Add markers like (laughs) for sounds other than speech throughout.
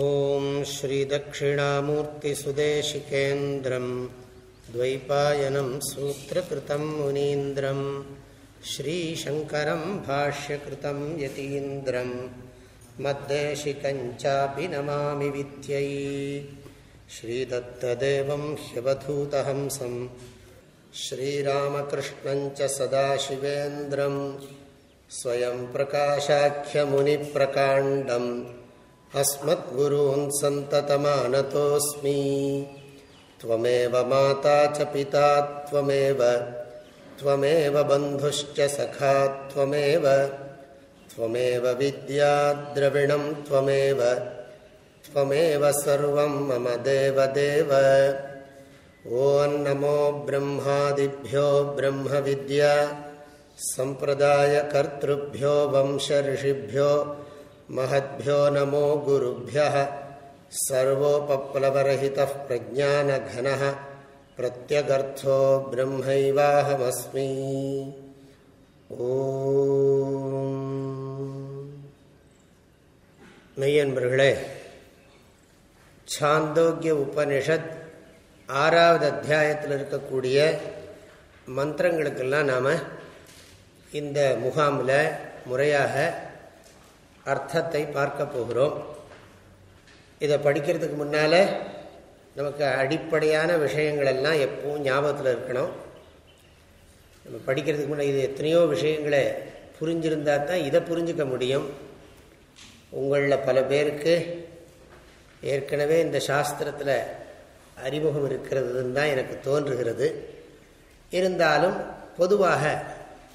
ॐ श्रीदक्षिणामूर्तिसुदेशिकेन्द्रम् द्वैपायनं सूत्रकृतं मुनीन्द्रं श्रीशङ्करं भाष्यकृतं यतीन्द्रं मद्देशिकञ्चापि नमामि विद्यै श्रीदत्तदेवं ह्यवधूतहंसं श्रीरामकृष्णञ्च सदाशिवेन्द्रं स्वयं प्रकाशाख्यमुनिप्रकाण्डम् अस्मद्गुरून् सन्ततमानतोऽस्मि। त्वमेव माता च पिता, त्वमेव त्वमेव बन्धुश्च मम देवदेव। नमो ब्रह्मादिभ्यो ब्रह्मविद्या, सम्प्रदायकर्तृभ्यो, वंशऋषिभ्यो महद्भ्यो नमो गुरुभ्यः सर्वोपप्लवरहितः प्रज्ञानघनः प्रत्यगर्थो ब्रह्मैवाहमस्मि மெய்யன்பர்களே சாந்தோக்கிய உபனிஷத் ஆறாவது அத்தியாயத்தில் இருக்கக்கூடிய மந்திரங்களுக்கெல்லாம் நாம் இந்த முகாமில் முறையாக அர்த்தத்தை பார்க்க போகிறோம். இதை படிக்கிறதுக்கு முன்னால் நமக்கு அடிப்படையான விஷயங்கள் எல்லாம் எப்பவும் ஞாபகத்தில் இருக்கணும். நம்ம படிக்கிறதுக்கு முன்னே இது எத்தனையோ விஷயங்களை புரிஞ்சிருந்தால் தான் இதை புரிஞ்சிக்க முடியும். உங்களில் பல பேருக்கு ஏற்கனவே இந்த சாஸ்திரத்தில் அறிமுகம் இருக்கிறதுன்னு தான் எனக்கு தோன்றுகிறது. இருந்தாலும் பொதுவாக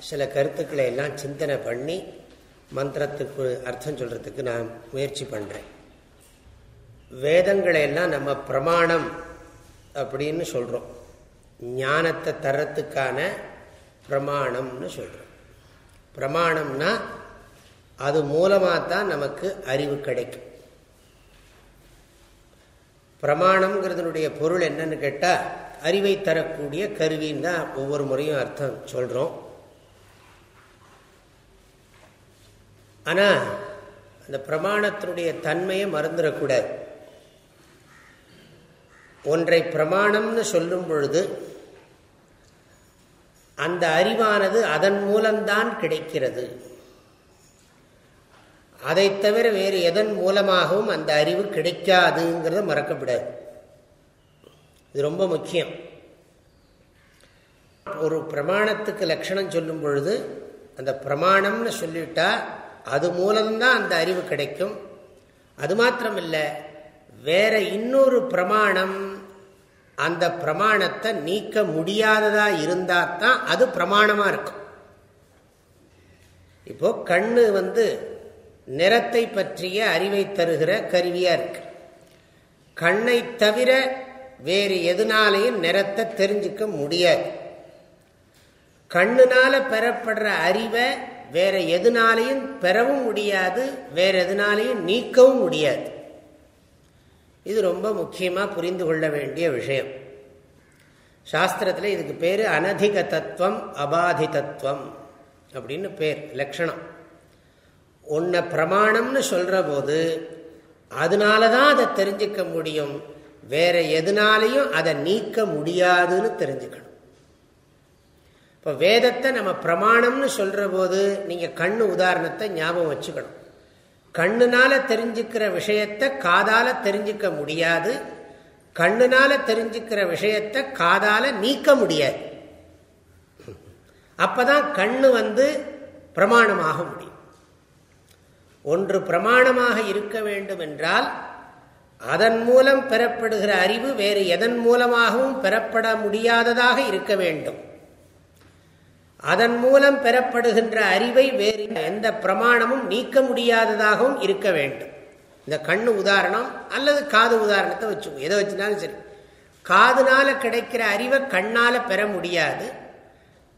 சில கருத்துக்களை எல்லாம் சிந்தனை பண்ணி மந்திரத்துக்கு அர்த்தம் சொல்கிறதுக்கு நான் முயற்சி பண்ணுறேன் வேதங்களை எல்லாம் நம்ம பிரமாணம் அப்படின்னு சொல்கிறோம் ஞானத்தை தரத்துக்கான பிரமாணம்னு சொல்கிறோம் பிரமாணம்னா அது மூலமாக தான் நமக்கு அறிவு கிடைக்கும். பிரமாணம்ங்கிறதுனுடைய பொருள் என்னன்னு கேட்டால் அறிவை தரக்கூடிய கருவின்னு தான் ஒவ்வொரு முறையும் அர்த்தம் சொல்கிறோம் ஆனால் அந்த பிரமாணத்தினுடைய தன்மையை மறந்துடக்கூடாது. ஒன்றை பிரமாணம்னு சொல்லும் பொழுது அந்த அறிவானது அதன் மூலம்தான் கிடைக்கிறது. அதை தவிர வேறு எதன் மூலமாகவும் அந்த அறிவு கிடைக்காதுங்கிறத மறக்கப்படாது இது ரொம்ப முக்கியம். ஒரு பிரமாணத்துக்கு லட்சணம் சொல்லும் பொழுது அந்த பிரமாணம்னு சொல்லிட்டா அது மூலம்தான் அந்த அறிவு கிடைக்கும். அது மாத்திரமில்லை வேற இன்னொரு பிரமாணம் அந்த பிரமாணத்தை நீக்க முடியாததா இருந்தா தான் அது பிரமாணமா இருக்கும். இப்போ கண்ணு வந்து நிறத்தை பற்றிய அறிவை தருகிற கருவியா இருக்கு. கண்ணை தவிர வேறு எதுனாலையும் நிறத்தை தெரிஞ்சுக்க முடியாது. கண்ணுனால பெறப்படுற அறிவை வேற எதுனாலையும் பெறவும் முடியாது வேற எதுனாலையும் நீக்கவும் முடியாது. இது ரொம்ப முக்கியமாக புரிந்து கொள்ள வேண்டிய விஷயம். சாஸ்திரத்தில் இதுக்கு பேர் அனதிக தத்துவம் அபாதி தத்துவம் அப்படின்னு பேர் லட்சணம். ஒன்றை பிரமாணம்னு சொல்கிற போது அதனால தான் அதை தெரிஞ்சுக்க முடியும் வேற எதுனாலையும் அதை நீக்க முடியாதுன்னு தெரிஞ்சுக்கணும். இப்போ வேதத்தை நம்ம பிரமாணம்னு சொல்கிற போது நீங்கள் கண்ணு உதாரணத்தை ஞாபகம் வச்சுக்கணும். கண்ணுனால தெரிஞ்சுக்கிற விஷயத்தை காதால தெரிஞ்சுக்க முடியாது. கண்ணுனால தெரிஞ்சுக்கிற விஷயத்தை காதால நீக்க முடியாது. அப்பதான் கண்ணு வந்து பிரமாணமாக முடியும். ஒன்று பிரமாணமாக இருக்க வேண்டும் என்றால் அதன் மூலம் பெறப்படுகிற அறிவு வேறு எதன் மூலமாகவும் பெறப்பட முடியாததாக இருக்க வேண்டும். அதன் மூலம் பெறப்படுகின்ற அறிவை வேறு எந்த பிரமாணமும் நீக்க முடியாததாகவும் இருக்க வேண்டும். இந்த கண்ணு உதாரணம் அல்லது காது உதாரணத்தை வச்சுக்கோ. எதை வச்சுனாலும் சரி. காதுனால கிடைக்கிற அறிவை கண்ணால பெற முடியாது.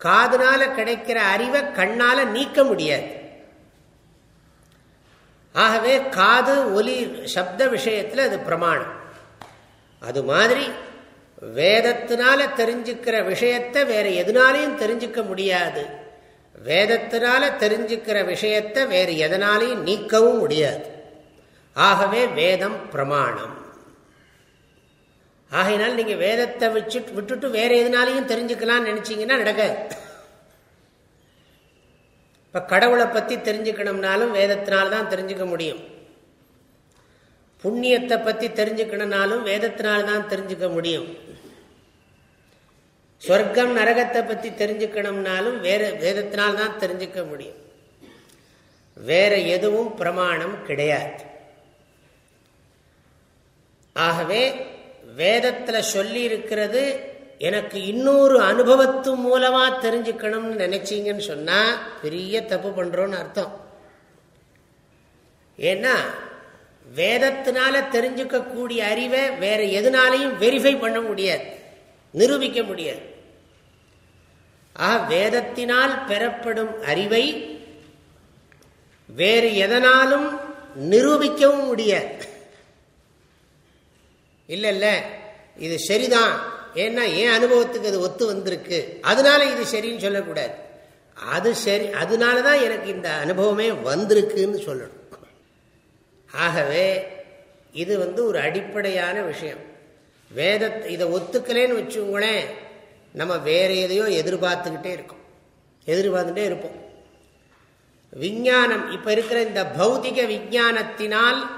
காதுனால கிடைக்கிற அறிவை கண்ணால நீக்க முடியாது. ஆகவே காது ஒலி சப்த விஷயத்தில் அது பிரமாணம். அது மாதிரி வேதத்தினால தெரிஞ்சுக்கிற விஷயத்தை வேற எதுனாலையும் தெரிஞ்சுக்க முடியாது. வேதத்தினால தெரிஞ்சுக்கிற விஷயத்தை வேறு எதனாலையும் நீக்கவும் முடியாது. ஆகவே வேதம் பிரமாணம். ஆகையினால் நீங்க வேதத்தை வச்சுட்டு விட்டுட்டு வேற எதுனாலையும் தெரிஞ்சுக்கலாம்னு நினைச்சீங்கன்னா நடக்காது. இப்ப கடவுளை பத்தி தெரிஞ்சுக்கணும்னாலும் வேதத்தினால்தான் தெரிஞ்சுக்க முடியும். புண்ணியத்தை பத்தி தெரிஞ்சுக்கணும்னாலும் வேதத்தினால்தான் தெரிஞ்சுக்க முடியும். சொர்க்கம் நரகத்தை பத்தி தெரிஞ்சுக்கணும்னாலும் வேற வேதத்தினால்தான் தெரிஞ்சுக்க முடியும். வேற எதுவும் பிரமாணம் கிடையாது. ஆகவே வேதத்தில் சொல்லி இருக்கிறது எனக்கு இன்னொரு அனுபவத்து மூலமா தெரிஞ்சுக்கணும்னு நினைச்சீங்கன்னு சொன்னா பெரிய தப்பு பண்ணுறோன்னு அர்த்தம். ஏன்னா வேதத்தினால தெரிஞ்சுக்கக்கூடிய அறிவை வேற எதுனாலையும் வெரிஃபை பண்ண முடியாது. நிரூபிக்க முடியாது. ஆக வேதத்தினால் பெறப்படும் அறிவை வேறு எதனாலும் நிரூபிக்கவும் முடியாது. இல்லை இல்லை இது சரிதான். ஏன்னா என் அனுபவத்துக்கு அது ஒத்து வந்திருக்கு? அதனால இது சரின்னு சொல்லக்கூடாது. அது சரி அதனாலதான் எனக்கு இந்த அனுபவமே வந்திருக்குன்னு சொல்லணும். ஆகவே இது வந்து ஒரு அடிப்படையான விஷயம். வேதத்தை இதை ஒத்துக்கலேன்னு வச்சுங்களேன் நம்ம வேற எதையோ எதிர்பார்த்துக்கிட்டே இருக்கோம். எதிர்பார்த்துட்டே இருப்போம். விஞ்ஞானம் இப்ப இருக்கிற இந்த பௌதிக விஞ்ஞானத்தினால்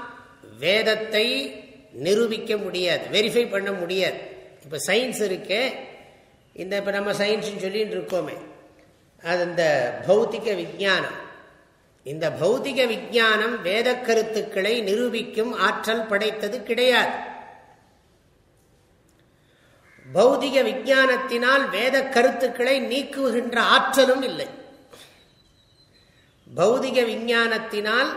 வேதத்தை நிரூபிக்க முடியாது வெரிஃபை பண்ண முடியாது. இப்ப சயின்ஸ் இருக்கே. இந்த இப்ப நம்ம சயின்ஸ் சொல்லிட்டு இருக்கோமே. அது இந்த பௌத்திக விஞ்ஞானம். இந்த பௌதிக விஞ்ஞானம் வேத கருத்துக்களை நிரூபிக்கும் ஆற்றல் படைத்தது கிடையாது. பௌதிக விஞ்ஞானத்தினால் வேத கருத்துக்களை நீக்குகின்ற ஆற்றலும் இல்லை. பௌதிக விஞ்ஞானத்தினால்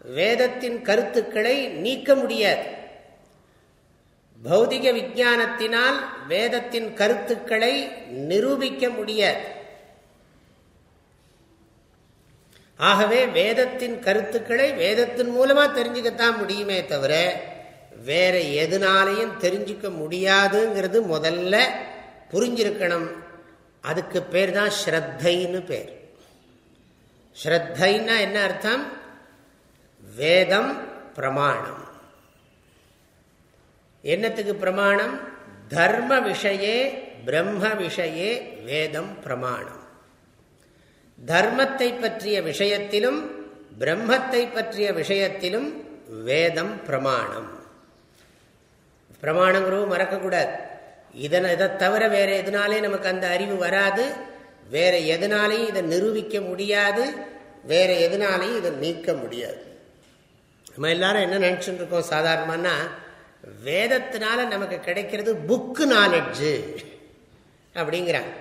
வேதத்தின் கருத்துக்களை நீக்க முடியாது. பௌதிக விஞ்ஞானத்தினால் வேதத்தின் கருத்துக்களை நிரூபிக்க முடியாது. ஆகவே வேதத்தின் கருத்துக்களை வேதத்தின் மூலமா தெரிஞ்சுக்கத்தான் முடியுமே தவிர வேற எதுனாலையும் தெரிஞ்சுக்க முடியாதுங்கிறது முதல்ல புரிஞ்சிருக்கணும். அதுக்கு பேர் தான் ஸ்ரத்தைன்னு பேர். ஸ்ரத்தைன்னா என்ன அர்த்தம்? வேதம் பிரமாணம். என்னத்துக்கு பிரமாணம்? தர்ம விஷயே பிரம்ம விஷயே வேதம் பிரமாணம். தர்மத்தை பற்றிய விஷயத்திலும் பிரம்மத்தை பற்றிய விஷயத்திலும் வேதம் பிரமாணம். பிரமாணங்கிறவும் மறக்கக்கூடாது. இதனை இதை தவிர வேற எதனாலே நமக்கு அந்த அறிவு வராது. வேற எதனாலையும் இதை நிரூபிக்க முடியாது. வேற எதனாலையும் இதை நீக்க முடியாது. நம்ம எல்லாரும் என்ன நினச்சிட்டு இருக்கோம் சாதாரணமானா வேதத்தினால நமக்கு கிடைக்கிறது புக்கு நாலெட்ஜு அப்படிங்கிறாங்க.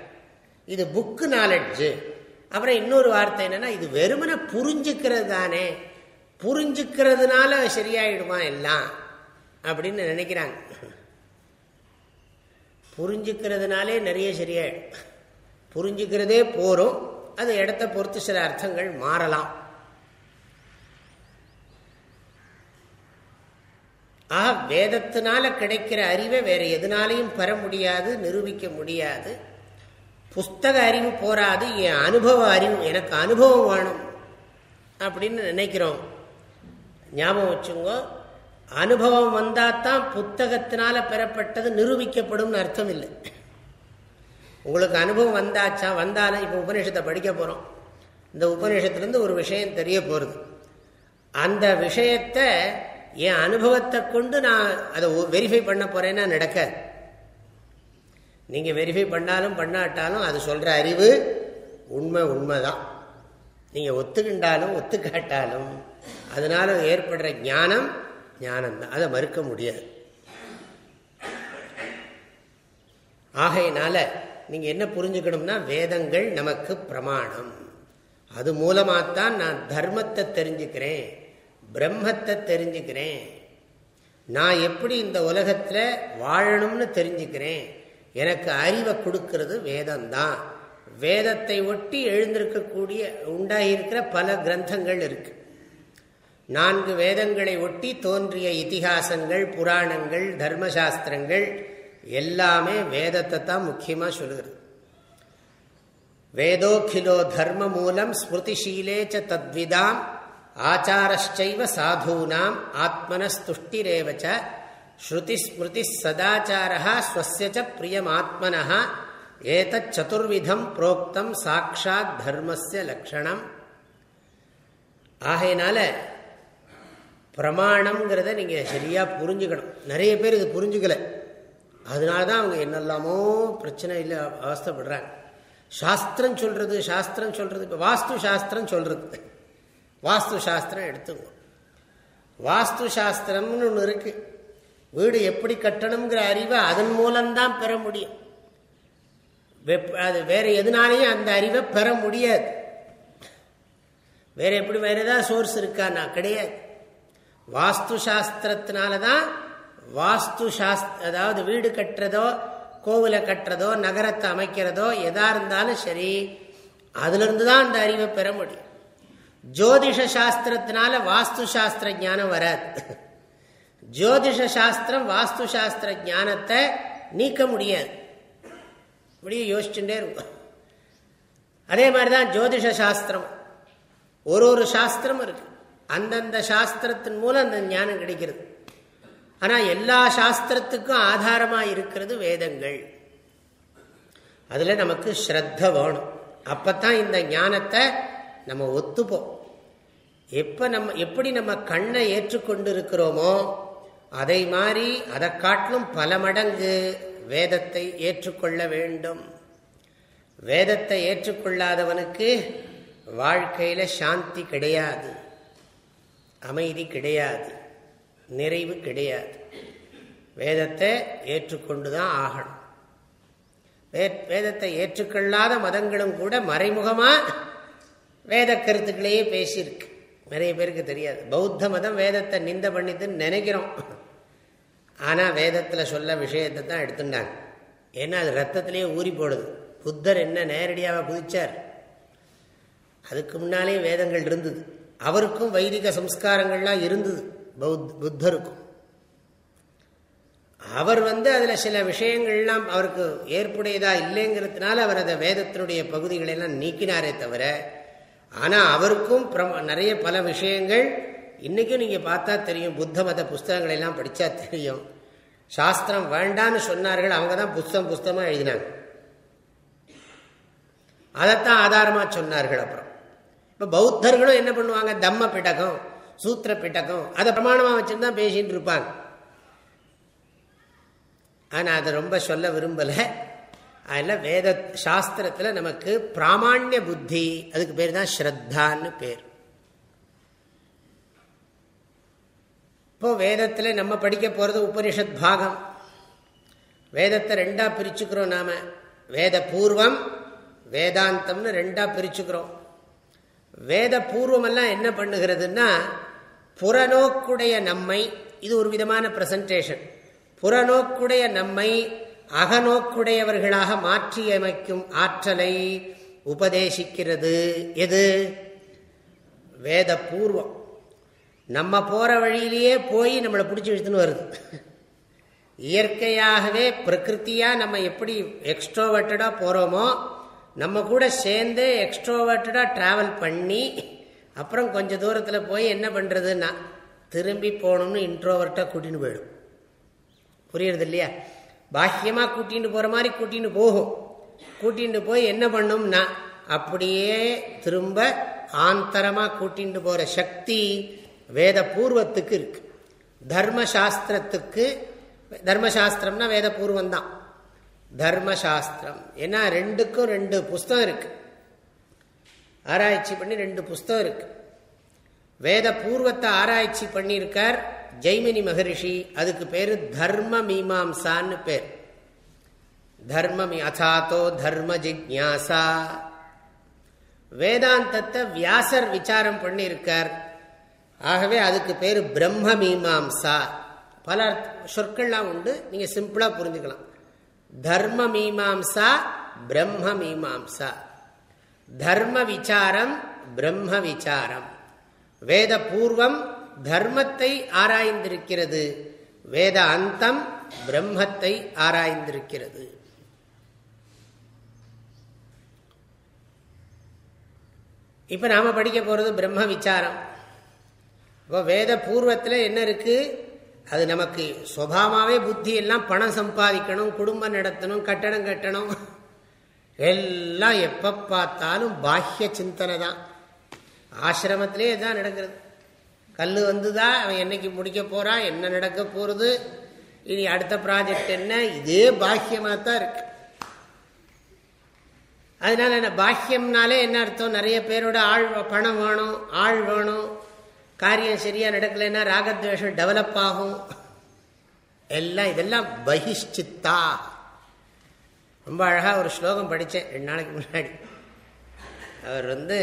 இது புக்கு நாலெட்ஜு அப்புறம் இன்னொரு வார்த்தை என்னன்னா இது வெறுமனை புரிஞ்சுக்கிறது தானே. புரிஞ்சுக்கிறதுனால சரியாயிடுமா எல்லாம்? அப்படின்னு நினைக்கிறாங்க. புரிஞ்சுக்கிறதுனாலே நிறைய சரியாயிடும் புரிஞ்சுக்கிறதே போரும் அது இடத்த பொறுத்து சில அர்த்தங்கள் மாறலாம். ஆக வேதத்தினால கிடைக்கிற அறிவை வேற எதுனாலையும் பெற முடியாது நிரூபிக்க முடியாது. புஸ்தக அறிவு போராது என் அனுபவ அறிவு எனக்கு அனுபவம் வேணும் அப்படின்னு நினைக்கிறோம். ஞாபகம் வச்சுங்க. அனுபவம் வந்தாதான் புத்தகத்தினால பெறப்பட்டது நிரூபிக்கப்படும் அர்த்தம் இல்லை உங்களுக்கு அனுபவம் வந்தாச்சா வந்தாலும் இப்போ உபநிஷத்தை படிக்க போகிறோம் இந்த உபநிஷத்துலேருந்து ஒரு விஷயம் தெரிய போகிறது அந்த விஷயத்தை என் அனுபவத்தை கொண்டு நான் அதை வெரிஃபை பண்ண போகிறேன்னா நடக்காது. நீங்கள் வெரிஃபை பண்ணாலும் பண்ணாட்டாலும் அது சொல்கிற அறிவு உண்மை உண்மைதான். நீங்கள் ஒத்துக்கின்றாலும் ஒத்துக்காட்டாலும் அதனால ஏற்படுற ஞானம் ஞானம் தான். அதை மறுக்க முடியாது. ஆகையினால நீங்க என்ன புரிஞ்சுக்கணும்னா வேதங்கள் நமக்கு பிரமாணம். அது மூலமாத்தான் நான் தர்மத்தை தெரிஞ்சுக்கிறேன் பிரம்மத்தை தெரிஞ்சுக்கிறேன். நான் எப்படி இந்த உலகத்தில் வாழணும்னு தெரிஞ்சுக்கிறேன். எனக்கு அறிவை கொடுக்கறது வேதம்தான். வேதத்தை ஒட்டி எழுந்திருக்கக்கூடிய உண்டாகியிருக்கிற பல கிரந்தங்கள் இருக்கு. நான்கு வேதங்களை ஒட்டி தோன்றிய இத்திகாசங்கள் புராணங்கள் தர்மசாஸ்திரங்கள் எல்லாமே வேதத்தை தான் முக்கியமாக சொல்லுகிறது வேதோக்கிலோ தர்ம மூலம் ஸ்மிருதிஷீலே தத்விதாம் ஆச்சாரச்சைவ சாதூனாம் ஆத்மனஸ்துஷ்டிரேவச்ச ஸ்ருதி ஸ்மிருதி சதாச்சாரா ஸ்வசச்ச பிரியமாத்மன ஏதத் சதுர்விதம் புரோக்தம் சாட்சாத் தர்மஸ்ய லக்ஷணம். ஆகையினால பிரமாணம்ங்கிறத நீங்கள் சரியாக புரிஞ்சுக்கணும். நிறைய பேர் இது புரிஞ்சுக்கலை. அதனால தான் அவங்க என்னெல்லாமோ பிரச்சனை இல்லை அவஸ்தப்படுறாங்க. சாஸ்திரம் சொல்கிறது சாஸ்திரம் சொல்கிறது இப்போ வாஸ்து சாஸ்திரம் சொல்கிறது வாஸ்து சாஸ்திரம் எடுத்துங்க வாஸ்து சாஸ்திரம்னு ஒன்று இருக்குது வீடு எப்படி கட்டணுங்கிற அறிவை அதன் மூலம்தான் பெற முடியும். அது வேற எதுனாலையும் அந்த அறிவை பெற முடியாது. வேற எப்படி வேற ஏதாவது சோர்ஸ் இருக்கான்னா கிடையாது. வாஸ்து சாஸ்திரத்தினால தான் வாஸ்து சாஸ்திர அதாவது வீடு கட்டுறதோ கோவிலை கட்டுறதோ நகரத்தை அமைக்கிறதோ எதா இருந்தாலும் சரி அதுலேருந்து தான் அந்த அறிவை பெற முடியும். ஜோதிஷ சாஸ்திரத்தினால வாஸ்து சாஸ்திர ஞானம் வராது. ஜோதிஷ சாஸ்திரம் வாஸ்து சாஸ்திர ஞானத்தை நீக்க முடியாது. இப்படியே யோசிச்சுட்டே இருக்கும். அதே மாதிரி தான் ஜோதிஷ சாஸ்திரம் ஒரு ஒரு சாஸ்திரம் இருக்கு. அந்தந்த சாஸ்திரத்தின் மூலம் அந்த ஞானம் கிடைக்கிறது. ஆனால் எல்லா சாஸ்திரத்துக்கும் ஆதாரமாக இருக்கிறது வேதங்கள். அதில் நமக்கு ஸ்ரத்த வேணும். அப்பத்தான் இந்த ஞானத்தை நம்ம ஒத்துப்போம். எப்போ நம்ம எப்படி நம்ம கண்ணை ஏற்றுக்கொண்டு இருக்கிறோமோ அதை மாதிரி அதை காட்டிலும் பல மடங்கு வேதத்தை ஏற்றுக்கொள்ள வேண்டும். வேதத்தை ஏற்றுக்கொள்ளாதவனுக்கு வாழ்க்கையில் சாந்தி கிடையாது. அமைதி கிடையாது நிறைவு கிடையாது. வேதத்தை ஏற்றுக்கொண்டு தான் ஆகணும் வேதத்தை ஏற்றுக்கொள்ளாத மதங்களும் கூட மறைமுகமாக வேத கருத்துக்களையே பேசியிருக்கு. நிறைய பேருக்கு தெரியாது. பௌத்த மதம் வேதத்தை நிந்த பண்ணிதுன்னு நினைக்கிறோம். ஆனால் வேதத்தில் சொல்ல விஷயத்தை தான் எடுத்துட்டாங்க. ஏன்னா அது ரத்தத்திலேயே ஊறி போடுது. புத்தர் என்ன நேரடியாக குதிச்சார்? அதுக்கு முன்னாலே வேதங்கள் இருந்தது. அவருக்கும் வைதிக சம்ஸ்காரங்கள்லாம் இருந்தது. பௌத் புத்தருக்கும். அவர் வந்து அதில் சில விஷயங்கள்லாம் அவருக்கு ஏற்புடையதா இல்லைங்கிறதுனால அவர் அதை வேதத்தினுடைய பகுதிகளெல்லாம் நீக்கினாரே தவிர ஆனால் அவருக்கும் நிறைய பல விஷயங்கள் இன்றைக்கும் நீங்கள் பார்த்தா தெரியும். புத்த மத புஸ்தகங்களெல்லாம் படித்தா தெரியும். சாஸ்திரம் வேண்டான்னு சொன்னார்கள் அவங்க தான் புஸ்தம் புஸ்தமாக எழுதினாங்க. அதைத்தான் ஆதாரமாக சொன்னார்கள் அப்புறம். இப்போ பௌத்தர்களும் என்ன பண்ணுவாங்க? தம்ம பிடகம் சூத்திர பிட்டகம் அதை பிரமாணமாக வச்சுருந்தா பேசின்னு இருப்பாங்க. ஆனால் அதை ரொம்ப சொல்ல விரும்பலை. அதில் வேத சாஸ்திரத்தில் நமக்கு பிராமான்ய புத்தி அதுக்கு பேர் தான் ஸ்ரத்தான்னு பேர். இப்போ வேதத்தில் நம்ம படிக்க போகிறது உபனிஷத் பாகம். வேதத்தை ரெண்டாக பிரிச்சுக்கிறோம் நாம். வேத பூர்வம் வேதாந்தம்னு ரெண்டாக பிரிச்சுக்கிறோம். வேத பூர்வமெல்லாம் என்ன பண்ணுகிறதுன்னா புறநோக்குடைய நம்மை இது ஒரு விதமான பிரசன்டேஷன் புறநோக்குடைய நம்மை அகநோக்குடையவர்களாக மாற்றியமைக்கும் ஆற்றலை உபதேசிக்கிறது. எது? வேத பூர்வம் நம்ம போகிற வழியிலேயே போய் நம்மளை பிடிச்சி இழுத்துன்னு வருது. இயற்கையாகவே பிரகிருத்தியாக நம்ம எப்படி எக்ஸ்ட்ரோவர்ட்டடாக போகிறோமோ நம்ம கூட சேர்ந்து எக்ஸ்ட்ரோவர்ட்டடாக ட்ராவல் பண்ணி அப்புறம் கொஞ்சம் தூரத்தில் போய் என்ன பண்ணுறதுன்னா திரும்பி போகணும்னு இன்ட்ரோவர்ட்டாக கூட்டின்னு போயிடும். புரியுறது இல்லையா பாக்கியமாக கூட்டின்னு போகிற மாதிரி கூட்டின்னு போகும். கூட்டின்னு போய் என்ன பண்ணும்னா அப்படியே திரும்ப ஆந்தரமாக கூட்டின்னு போகிற சக்தி வேத பூர்வத்துக்கு இருக்கு. தர்மசாஸ்திரத்துக்கு தர்மசாஸ்திரம்னா வேத பூர்வம் தான் தர்மசாஸ்திரம். ஏன்னா ரெண்டுக்கும் ரெண்டு புஸ்தகம் இருக்கு. ஆராய்ச்சி பண்ணி ரெண்டு புஸ்தகம் இருக்கு. வேத பூர்வத்தை ஆராய்ச்சி பண்ணியிருக்கார் ஜெய்மினி மகரிஷி. அதுக்கு பேர் தர்ம மீமாம்சான்னு பேர். தர்ம அசாத்தோ தர்ம ஜிக்யாசா வேதாந்தத்தை வியாசர் விசாரம் பண்ணியிருக்கார். ஆகவே அதுக்கு பேர் பிரம்ம மீமாம்சா. பல சொற்கள்லாம் உண்டு. நீங்கள் சிம்பிளாக புரிஞ்சுக்கலாம். தர்ம மீமாம்சா பிரம்ம மீமாம்சா தர்ம விசாரம் பிரம்ம விசாரம் வேத பூர்வம் தர்மத்தை ஆராய்ந்திருக்கிறது. வேத அந்தம் பிரம்மத்தை ஆராய்ந்திருக்கிறது. இப்ப நாம படிக்க போறது பிரம்ம விசாரம் இப்போ வேத பூர்வத்தில் என்ன இருக்குது அது நமக்கு சுவாவமாகவே புத்தி எல்லாம் பணம் சம்பாதிக்கணும் குடும்பம் நடத்தணும் கட்டடம் கட்டணும். எல்லாம் எப்போ பார்த்தாலும் பாஹ்ய சிந்தனை தான். ஆசிரமத்திலே தான் நடக்கிறது. கல் வந்துதா அவன் என்னைக்கு முடிக்க போகிறான் என்ன நடக்க போகிறது இனி அடுத்த ப்ராஜெக்ட் என்ன இதே பாக்கியமாக தான் இருக்கு. அதனால என்ன பாக்கியம்னாலே என்ன அர்த்தம்? நிறைய பேரோட ஆள் பணம் வேணும் ஆள் வேணும் காரியம் சரியா நடக்கலைன்னா ராகத்வேஷம் டெவலப் ஆகும். எல்லாம் இதெல்லாம் பகிஷ்சித்தா. ரொம்ப அழகாக ஒரு ஸ்லோகம் படித்தேன் ரெண்டு நாளைக்கு முன்னாடி. அவர் வந்து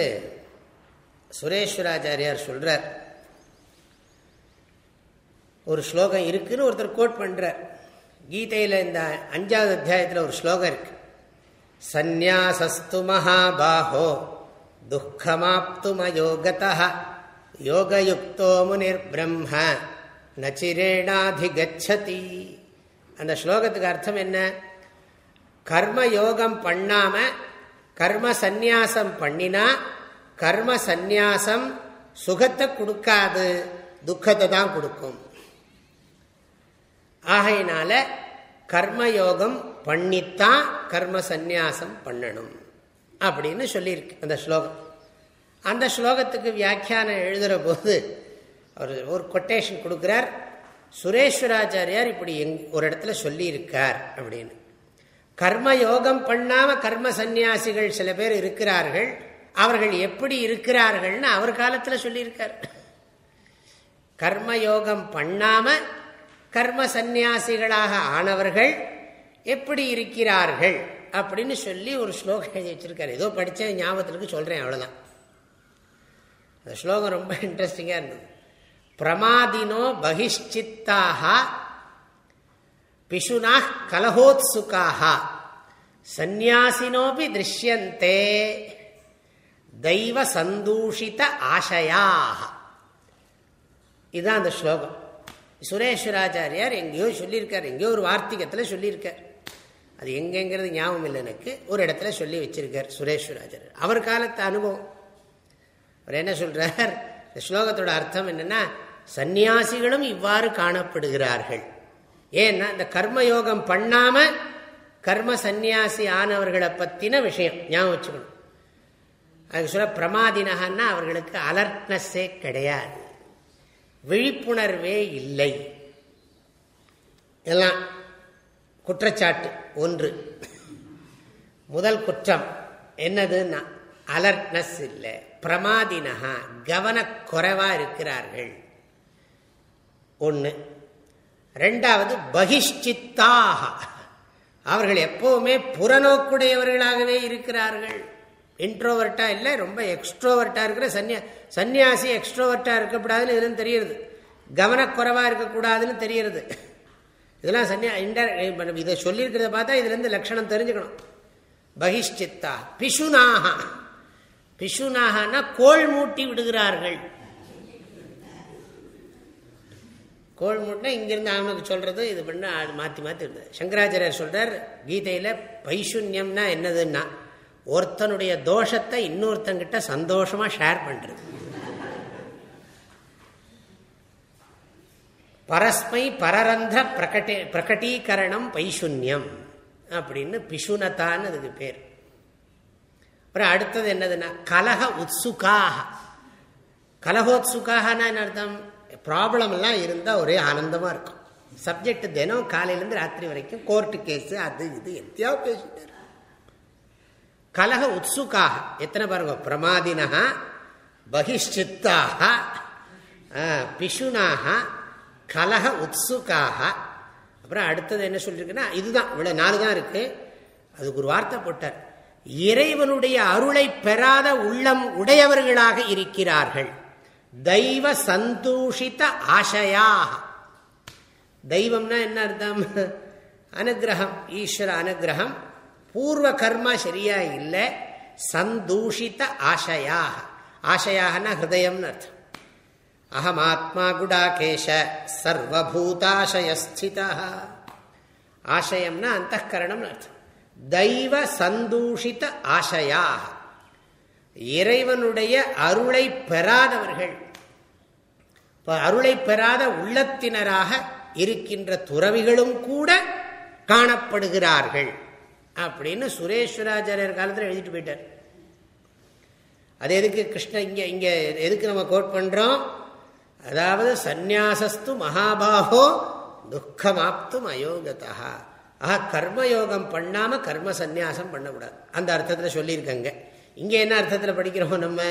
சுரேஸ்வராச்சாரியார் சொல்கிறார் ஒரு ஸ்லோகம் இருக்குன்னு ஒருத்தர் கோட் பண்ணுறார் கீதையில் இந்த அஞ்சாவது அத்தியாயத்தில் ஒரு ஸ்லோகம் இருக்கு. சந்நியாசஸ்து மகாபாஹோ துக்கமாப்துமயோகதா யோகயுக்தோ முனிர் பிரம்ம நச்சிரேணாதிகச்சதி. அந்த ஸ்லோகத்துக்கு அர்த்தம் என்ன? கர்ம யோகம் பண்ணாம கர்ம சந்நியாசம் பண்ணினா கர்ம சந்நியாசம் சுகத்தை கொடுக்காது துக்கத்தை தான் கொடுக்கும். ஆகையினால கர்மயோகம் பண்ணித்தான் கர்ம சந்நியாசம் பண்ணணும் அப்படின்னு சொல்லியிருக்கு அந்த ஸ்லோகம். அந்த ஸ்லோகத்துக்கு வியாக்கியானம் எழுதுகிற போது அவர் ஒரு கொட்டேஷன் கொடுக்குறார். சுரேஸ்வராச்சாரியார் இப்படி எங் ஒரு இடத்துல சொல்லியிருக்கார் அப்படின்னு. கர்ம யோகம் பண்ணாமல் கர்ம சந்நியாசிகள் சில பேர் இருக்கிறார்கள். அவர்கள் எப்படி இருக்கிறார்கள்னு அவர் காலத்தில் சொல்லியிருக்கார். கர்ம யோகம் பண்ணாமல் கர்ம சந்நியாசிகளாக ஆனவர்கள் எப்படி இருக்கிறார்கள்? அப்படின்னு சொல்லி ஒரு ஸ்லோகம் எழுதி வச்சிருக்காரு. ஏதோ படித்த ஞாபகத்திற்கு சொல்கிறேன் அவ்வளோதான் அந்த ஸ்லோகம் ரொம்ப இன்ட்ரெஸ்டிங்காக இருந்தது. பிரமாதினோ பகிஷ்சித்தாக பிஷுனா கலகோத்சுக்காக சந்நியாசினோபி திருஷ்யந்தே தெய்வ சந்தூஷித ஆசையாக இதுதான் அந்த ஸ்லோகம். சுரேஸ்வராச்சாரியார் எங்கேயோ சொல்லியிருக்கார் எங்கேயோ ஒரு வார்த்திகத்தில் சொல்லியிருக்கார். அது எங்கெங்கிறது ஞாபகம் இல்லை எனக்கு ஒரு இடத்துல சொல்லி வச்சிருக்கார் சுரேஸ்வராச்சாரியர். அவர் காலத்து அனுபவம். அவர் என்ன சொல்றார்? இந்த ஸ்லோகத்தோட அர்த்தம் என்னன்னா சந்நியாசிகளும் இவ்வாறு காணப்படுகிறார்கள். ஏன்னா இந்த கர்மயோகம் பண்ணாம கர்ம சந்நியாசி ஆனவர்களை பத்தின விஷயம் ஞாபகம் வச்சுக்கணும். அதுக்கு சொல்ல பிரமாதினகன்னா அவர்களுக்கு அலர்ட்னஸ்ஸே கிடையாது. விழிப்புணர்வே இல்லை. எல்லாம் குற்றச்சாட்டு ஒன்று. முதல் குற்றம் என்னதுன்னா அலர்ட்னஸ் இல்லை. பிரமாதினகா கவனக்குறைவாக இருக்கிறார்கள். ஒன்று ரெண்டாவது பகிஷ்சித்தாக அவர்கள் எப்பவுமே புறநோக்குடையவர்களாகவே இருக்கிறார்கள். இன்ட்ரோவர்ட்டா இல்லை ரொம்ப எக்ஸ்ட்ரோவர்ட்டா இருக்கிற சன்னியா சன்னியாசி எக்ஸ்ட்ரோவர்ட்டா இருக்கக்கூடாதுன்னு இதுல தெரியுது கவனக்குறைவா இருக்கக்கூடாதுன்னு தெரியுது இதெல்லாம் சன்னியா இன்டர் இதை சொல்லியிருக்கிறத பார்த்தா இதுலேருந்து லட்சணம் தெரிஞ்சுக்கணும். பகிஷ்சித்தா பிஷுனாக பிஷுனாகனா கோள் மூட்டி விடுகிறார்கள். கோள் மூட்டினா இங்கிருந்து அவனுக்கு சொல்றது இது பண்ண மாற்றி மாற்றி இருந்தது. சங்கராச்சாரியர் சொல்றார் கீதையில் பைசுன்யம்னா என்னதுன்னா ஒருத்தனுடைய தோஷத்தை இன்னொருத்தங்கிட்ட சந்தோஷமா ஷேர் பண்றது. பரஸ்மை பரரந்த பிரகட்டி பிரகட்டீகரணம் பைசுன்யம் அப்படின்னு பிஷுனத்தான்னு அதுக்கு பேர். அப்புறம் அடுத்தது என்னதுன்னா கலக உத்சுகாக கலகோத்சுகாகனா என்ன அர்த்தம்? ப்ராப்ளம் எல்லாம் இருந்தால் ஒரே ஆனந்தமாக இருக்கும். சப்ஜெக்ட் தினம் காலையிலேருந்து ராத்திரி வரைக்கும் கோர்ட்டு கேஸு அது இது எத்தையோ பேசிட்டு கலக உத்சுகாக எத்தனை பாருங்க? பிரமாதினா பகிஷ்சித்தாக பிஷுனாக கலக உத்சுகாக அப்புறம் அடுத்தது என்ன சொல்லியிருக்குன்னா இதுதான். இவ்வளோ நாலு தான் இருக்கு. அதுக்கு ஒரு வார்த்தை போட்டார். இறைவனுடைய அருளை பெறாத உள்ளம் உடையவர்களாக இருக்கிறார்கள். தெய்வ சந்தூஷித ஆசையாக. தெய்வம்னா என்ன அர்த்தம்? அனுகிரகம் ஈஸ்வர அனுகிரகம். பூர்வ கர்மா சரியா இல்லை சந்தூஷித ஆசையாக. ஆசையாகனா ஹிருதயம்னு அர்த்தம். அகம் ஆத்மா குடாகேஷ சர்வபூதாசயஸ்தித. ஆசயம்னா அந்த கரணம்னு அர்த்தம். தெய்வ சந்தூஷித ஆசையாக. இறைவனுடைய அருளை பெறாதவர்கள் அருளை பெறாத உள்ளத்தினராக இருக்கின்ற துறவிகளும் கூட காணப்படுகிறார்கள். அப்படின்னு சுரேஸ்வராச்சாரியர் காலத்தில் எழுதிட்டு போயிட்டார். அது எதுக்கு கிருஷ்ண இங்க இங்க எதுக்கு நம்ம கோட் பண்றோம்? அதாவது சந்நியாசஸ்து மகாபாகோ துக்கமாப்தும் அயோகதா. ஆஹா கர்மயோகம் பண்ணாம கர்ம சந்நியாசம் பண்ணக்கூடாது. அந்த அர்த்தத்தில் சொல்லியிருக்கங்க. இங்க என்ன அர்த்தத்தில் படிக்கிறோம் நம்ம?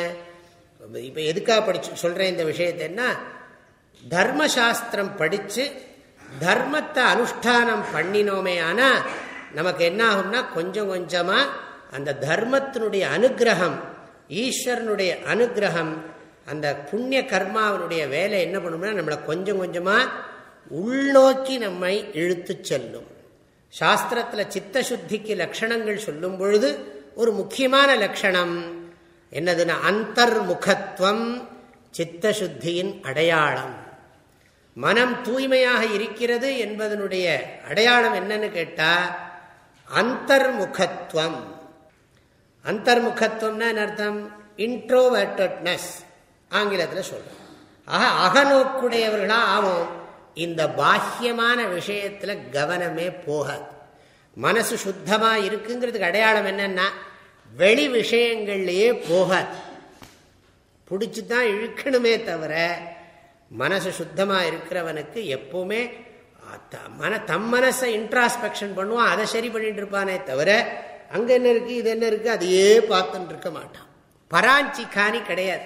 இப்ப எதுக்காக படிச்சு சொல்றேன் இந்த விஷயத்தைன்னா தர்மசாஸ்திரம் படிச்சு தர்மத்தை அனுஷ்டானம் பண்ணினோமே ஆனா நமக்கு என்ன ஆகும்னா கொஞ்சம் கொஞ்சமா அந்த தர்மத்தினுடைய அனுகிரகம் ஈஸ்வரனுடைய அனுகிரகம் அந்த புண்ணிய கர்மாவனுடைய வேலை என்ன பண்ணும்னா நம்மளை கொஞ்சம் கொஞ்சமா உள்நோக்கி நம்மை இழுத்து செல்லும். சாஸ்திரத்தில் சித்த சுத்திக்கு லட்சணங்கள் சொல்லும் பொழுது ஒரு முக்கியமான லட்சணம். என்னதுன்னா அந்தர்முகத்துவம் சித்தசுத்தியின் அடையாளம். மனம் தூய்மையாக இருக்கிறது என்பதனுடைய அடையாளம் என்னன்னு கேட்டா அந்தர்முகத்துவம் அந்தர்முகத்துவம்னா என்ன அர்த்தம்? இன்ட்ரோவர்டட்னஸ் ஆங்கிலத்தில் சொல்றோம். ஆக அகநோக்குடையவர்களா ஆகும் இந்த பாஹ்யமான விஷயத்தில் கவனமே போகாது மனசு சுத்தமாக இருக்குங்கிறதுக்கு அடையாளம் என்னன்னா வெளி விஷயங்கள்லேயே போகாது பிடிச்சி தான் இழுக்கணுமே தவிர மனசு சுத்தமாக இருக்கிறவனுக்கு எப்பவுமே மன தம் மனசை இன்ட்ராஸ்பெக்ஷன் பண்ணுவான் அதை சரி பண்ணிட்டு இருப்பானே தவிர அங்கே என்ன இருக்குது இது என்ன இருக்கு அதையே பார்த்துட்டு இருக்க மாட்டான். பராஞ்சி காணி கிடையாது.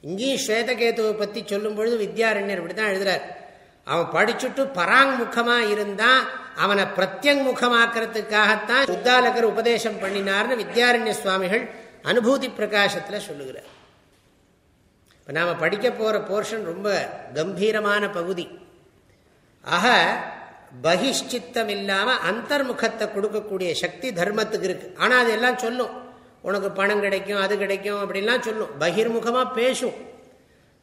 இங்கேயும் ஸ்வேதகேதுவை பற்றி சொல்லும் பொழுது வித்யாரண்யர் இப்படிதான் எழுதுறார். அவன் படிச்சுட்டு பராங் முகமாக இருந்தான் அவனை பிரத்யங் முகமாக்குறதுக்காகத்தான் சுத்தாலகர் உபதேசம் பண்ணினார்னு வித்யாரண்ய சுவாமிகள் அனுபூதி பிரகாசத்தில் சொல்லுகிறார். இப்போ நாம் படிக்க போகிற போர்ஷன் ரொம்ப கம்பீரமான பகுதி. ஆக பகிஷ்சித்தம் இல்லாமல் அந்தர்முகத்தை கொடுக்கக்கூடிய சக்தி தர்மத்துக்கு இருக்கு. ஆனால் அதெல்லாம் சொல்லும். உனக்கு பணம் கிடைக்கும் அது கிடைக்கும் அப்படின்லாம் சொல்லும். பகிர்முகமாக பேசும்.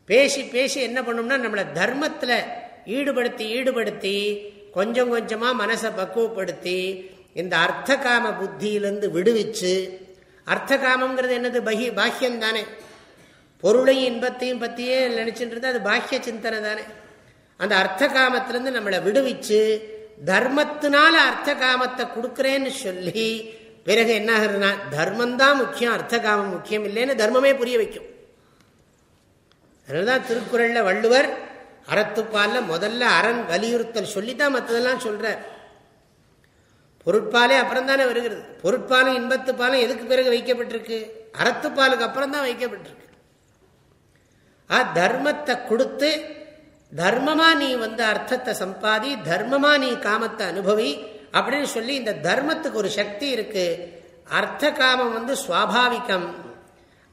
பேசி பேசி என்ன பண்ணும்னா நம்மளை தர்மத்தில் ஈடுபடுத்தி ஈடுபடுத்தி கொஞ்சம் கொஞ்சமாக மனசை பக்குவப்படுத்தி இந்த அர்த்த காம விடுவிச்சு அர்த்த காமங்கிறது என்னது? பகி பாக்கியம் தானே. பொருளையும் இன்பத்தையும் பற்றியே நினச்சிட்டு அது பாக்கிய சிந்தனை தானே. அந்த அர்த்த காமத்திலேருந்து நம்மளை விடுவிச்சு தர்மத்தினால அர்த்த காமத்தை கொடுக்குறேன்னு சொல்லி பிறகு என்ன ஆகுதுன்னா தர்மம் தான் முக்கியம் அர்த்த காமம் முக்கியம் இல்லைன்னு தர்மமே புரிய வைக்கும். அதனாலதான் திருக்குறளில் வள்ளுவர் அறத்துப்பால முதல்ல அரண் வலியுறுத்தல் சொல்லித்தான் மற்றதெல்லாம் சொல்றார் பொருட்பாலே அப்புறம் தானே வருகிறது. பொருட்பாலும் இன்பத்துப்பாலும் எதுக்கு பிறகு வைக்கப்பட்டிருக்கு? அறத்துப்பாலுக்கு அப்புறம் தான் வைக்கப்பட்டிருக்கு. ஆ தர்மத்தை கொடுத்து தர்மமா நீ வந்து அர்த்தத்தை சம்பாதி தர்மமா நீ காமத்தை அனுபவி அப்படின்னு சொல்லி இந்த தர்மத்துக்கு ஒரு சக்தி இருக்கு. அர்த்த காமம் வந்து சுவாபாவிகம்.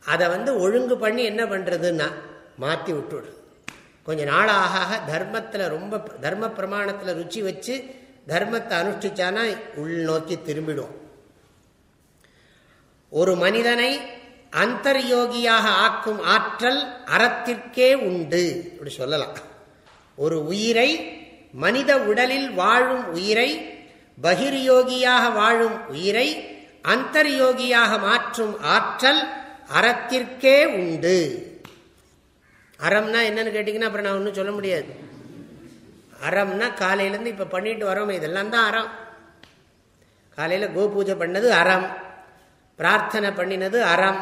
அதை வந்து ஒழுங்கு பண்ணி என்ன பண்றதுன்னா மாற்றி விட்டுடு. கொஞ்சம் நாள் ஆக தர்மத்தில் ரொம்ப தர்ம பிரமாணத்தில் ருச்சி வச்சு தர்மத்தை அனுஷ்டிச்சானா உள்நோக்கி திரும்பிடும். ஒரு மனிதனை அந்தர்யோகியாக ஆக்கும் ஆற்றல் அறத்திற்கே உண்டு. அப்படி சொல்லலாம். ஒரு உயிரை மனித உடலில் வாழும் உயிரை பகிர்யோகியாக வாழும் உயிரை அந்தர்யோகியாக மாற்றும் ஆற்றல் அறத்திற்கே உண்டு. அறம்னா என்னன்னு கேட்டீங்கன்னா அப்புறம் நான் ஒன்றும் சொல்ல முடியாது. அறம்னா காலையிலேருந்து இப்போ பண்ணிட்டு வரோம் இதெல்லாம் தான் அறம். காலையில் கோ பூஜை பண்ணது அறம். பிரார்த்தனை பண்ணினது அறம்.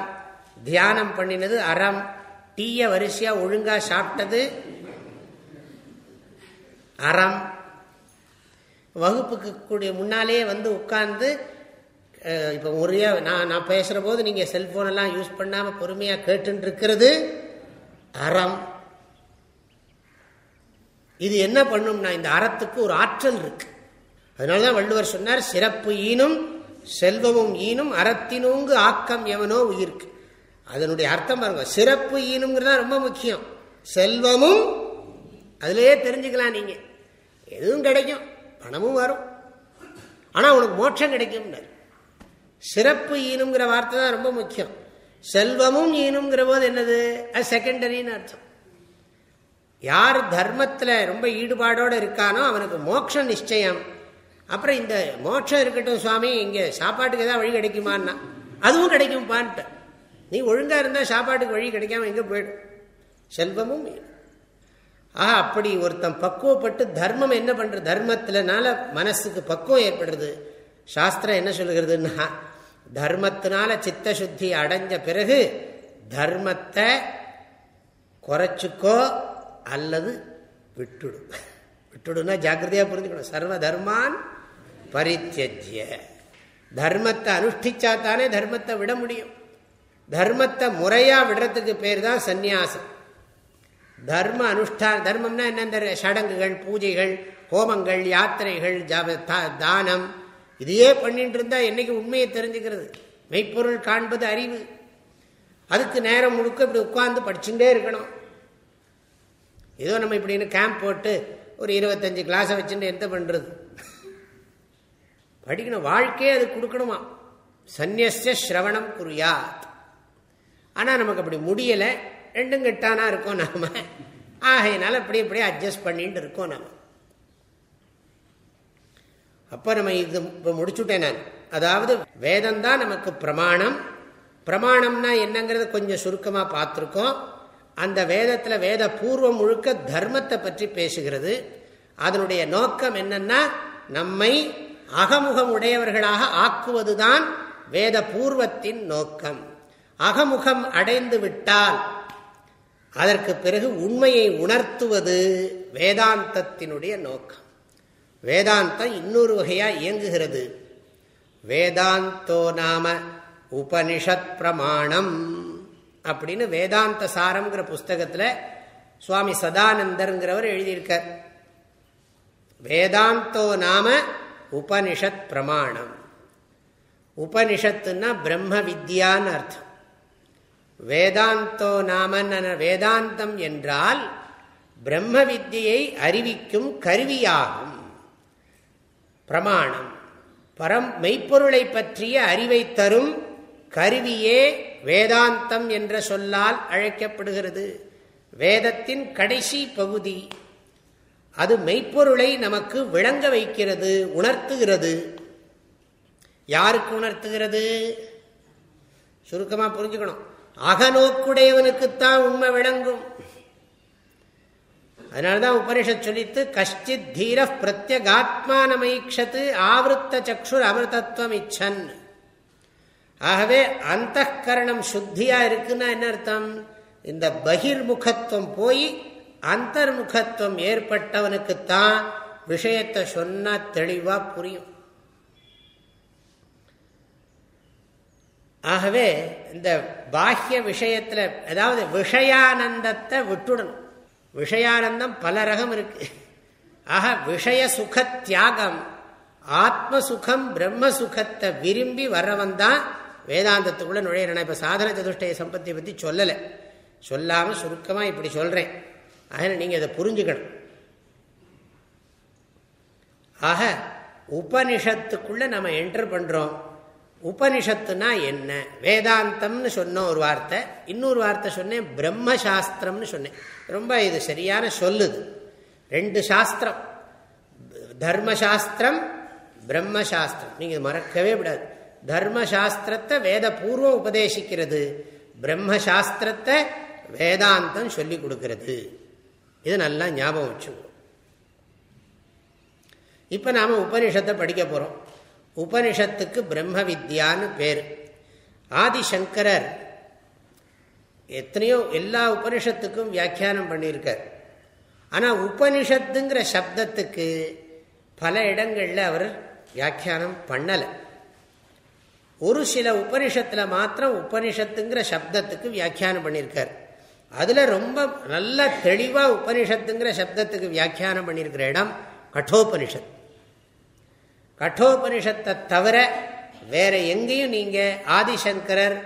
தியானம் பண்ணினது அறம். டீயை வரிசையாக ஒழுங்காக சாப்பிட்டது அறம். வகுப்புக்கு கூடிய முன்னாலே வந்து உட்கார்ந்து இப்போ ஒரே நான் நான் பேசுகிற போது நீங்கள் செல்ஃபோனெல்லாம் யூஸ் பண்ணாமல் பொறுமையாக கேட்டுன்னு இருக்கிறது அறம். இது என்ன பண்ணும்னா இந்த அறத்துக்கு ஒரு ஆற்றல் இருக்கு. அதனாலதான் வள்ளுவர் சொன்னார் சிறப்பு ஈனும் செல்வமும் ஈனும் அறத்தினூங்கு ஆக்கம் எவனோ உயிருக்கு. அதனுடைய அர்த்தம் பாருங்க சிறப்பு ஈனுங்கிறதா ரொம்ப முக்கியம். செல்வமும் அதுலேயே தெரிஞ்சுக்கலாம் நீங்கள் எதுவும் கிடைக்கும். பணமும் வரும். ஆனா உனக்கு மோட்சம் கிடைக்கும் சிறப்பு ஈனுங்கிற வார்த்தை தான் ரொம்ப முக்கியம். செல்வமும் ஈனுங்கிற போது என்னது? அது செகண்டரின்னு அர்த்தம். யார் தர்மத்தில் ரொம்ப ஈடுபாடோடு இருக்கானோ அவனுக்கு மோட்சம் நிச்சயம். அப்புறம் இந்த மோட்சம் இருக்கட்டும் சுவாமி இங்கே சாப்பாட்டுக்கு ஏதாவது வழி கிடைக்குமான்னா அதுவும் கிடைக்கும்பான்ட்டு நீ ஒழுங்காக இருந்தால் சாப்பாட்டுக்கு வழி கிடைக்காம எங்கே போயிடும்? செல்வமும் ஆஹா அப்படி ஒருத்தன் பக்குவப்பட்டு தர்மம் என்ன பண்ற தர்மத்தினால மனசுக்கு பக்குவம் ஏற்படுறது சாஸ்திரம் என்ன சொல்லுகிறதுன்னா தர்மத்தினால சித்த சுத்தி அடைஞ்ச பிறகு தர்மத்தை குறைச்சிக்கோ அல்லது விட்டுடும் விட்டுடுன்னா ஜாக்கிரதையாக புரிஞ்சுக்கணும். சர்வ தர்மான் பரித்தியஜ்ய. தர்மத்தை அனுஷ்டிச்சா தானே தர்மத்தை விட முடியும். தர்மத்தை முறையா விடுறதுக்கு பேர் தான் சந்நியாசம். தர்ம அனுஷ்டான தர்மம்னா என்ன சடங்குகள் பூஜைகள் ஹோமங்கள் யாத்திரைகள் ஜப தானம் இதையே பண்ணிட்டு இருந்தா என்னைக்கு உண்மையை தெரிஞ்சுக்கிறது? மெய்ப்பொருள் காண்பது அறிவு. அதுக்கு நேரம் முழுக்க இப்படி உட்கார்ந்து படிச்சுட்டே இருக்கணும். ஏதோ நம்ம இப்படின்னு கேம்ப் போட்டு ஒரு இருபத்தஞ்சு கிளாஸை வச்சுட்டு என்ன பண்ணுறது படிக்கணும். வாழ்க்கையே அது கொடுக்கணுமா? சந்நியசிய ஸ்ரவணம் குறியாத் ஆனால் நமக்கு அப்படி முடியலை. ரெண்டும் கெட்டானா இருக்கோம் நாம. ஆகையினால அப்படி இப்படி அட்ஜஸ்ட் பண்ணிட்டு இருக்கோம் நாம. அப்போ நம்ம இது இப்போ முடிச்சுட்டேன் நான். அதாவது வேதம் தான் நமக்கு பிரமாணம். பிரமாணம்னா என்னங்கிறத கொஞ்சம் சுருக்கமாக பார்த்துருக்கோம். அந்த வேதத்தில் வேத பூர்வம் முழுக்க தர்மத்தை பற்றி பேசுகிறது. அதனுடைய நோக்கம் என்னன்னா நம்மை அகமுகம் உடையவர்களாக ஆக்குவதுதான் வேத பூர்வத்தின் நோக்கம். அகமுகம் அடைந்து விட்டால் அதற்கு பிறகு உண்மையை உணர்த்துவது வேதாந்தத்தினுடைய நோக்கம். வேதாந்தம் இன்னொரு வகையா இயங்குகிறது. வேதாந்தோ நாம உபனிஷத் பிரமாணம் அப்படின்னு வேதாந்த சாரம்ங்கிற புஸ்தகத்தில் சுவாமி சதானந்தர்ங்கிறவர் எழுதியிருக்கார். வேதாந்தோ நாம உபனிஷத் பிரமாணம். உபனிஷத்துன்னா பிரம்ம வித்யான்னு அர்த்தம். வேதாந்தோ நாமன் வேதாந்தம் என்றால் பிரம்ம வித்தியை அறிவிக்கும் கருவியாகும். பிரமாணம். பரம் மெய்ப்பொருளை பற்றிய அறிவை தரும் கருவியே வேதாந்தம் என்ற சொல்லால் அழைக்கப்படுகிறது. வேதத்தின் கடைசி பகுதி. அது மெய்ப்பொருளை நமக்கு விளங்க வைக்கிறது உணர்த்துகிறது. யாருக்கு உணர்த்துகிறது? சுருக்கமாக புரிஞ்சுக்கணும். அகநோக்குடையவனுக்குத்தான் உண்மை விளங்கும். அதனால்தான் உபனிஷத் சொல்லித்து கஷ்டித் தீர பிரத்யகாத்மானமைக்ஷத்து ஆவருத்த சக்ஷுர் அமிர்தத்துவம் இச்சன். ஆகவே அந்த கரணம் சுத்தியா இருக்குன்னா என்ன அர்த்தம்? இந்த பகிர்முகத்துவம் போய் அந்தர்முகத்துவம் ஏற்பட்டவனுக்குத்தான் விஷயத்தை சொன்னா தெளிவா புரியும். ஆகவே இந்த பாஹ்ய விஷயத்துல அதாவது விஷயானந்தத்தை விட்டுடணும். விஷயானந்தம் பல ரகம் இருக்கு. ஆக விஷய சுக தியாகம் ஆத்ம சுகம் பிரம்ம சுகத்தை விரும்பி வர்றவன் தான் வேதாந்தத்துக்குள்ள நுழையிறனா இப்ப சாதன சதுஷ்டய சம்பத்தியை பத்தி சொல்லலை. சொல்லாம சுருக்கமா இப்படி சொல்றேன். ஆக நீங்க இதை புரிஞ்சுக்கணும். ஆக உபனிஷத்துக்குள்ள நம்ம என்டர் பண்றோம். உபனிஷத்துனா என்ன? வேதாந்தம்னு சொன்னோம் ஒரு வார்த்தை இன்னொரு வார்த்தை சொன்னேன் பிரம்மசாஸ்திரம்னு சொன்னேன். ரொம்ப இது சரியான சொல்லுது. ரெண்டு சாஸ்திரம். தர்மசாஸ்திரம் பிரம்மசாஸ்திரம். நீங்கள் மறக்கவே விடாது தர்மசாஸ்திரத்தை வேத பூர்வம் உபதேசிக்கிறது. பிரம்மசாஸ்திரத்தை வேதாந்தம் சொல்லி கொடுக்கிறது. இது நல்லா ஞாபகம் வச்சுக்கணும் இப்போ நாம உபனிஷத்தை படிக்க போகிறோம் உபனிஷத்துக்கு பிரம்ம வித்யான்னு பேர். ஆதிசங்கரர் எத்தனையோ எல்லா உபனிஷத்துக்கும் வியாக்கியானம் பண்ணியிருக்கார். ஆனால் உபனிஷத்துங்கிற சப்தத்துக்கு பல இடங்களில் அவர் வியாக்கியானம் பண்ணலை. ஒரு சில உபனிஷத்தில் மாத்திரம் உபனிஷத்துங்கிற சப்தத்துக்கு வியாக்கியானம் பண்ணியிருக்கார். அதில் ரொம்ப நல்ல தெளிவாக உபனிஷத்துங்கிற சப்தத்துக்கு வியாக்கியானம் பண்ணியிருக்கிற இடம் கட்டோபனிஷத். கட்டோபனிஷத்தை தவிர வேற எங்கேயும் நீங்க ஆதிசங்கரர்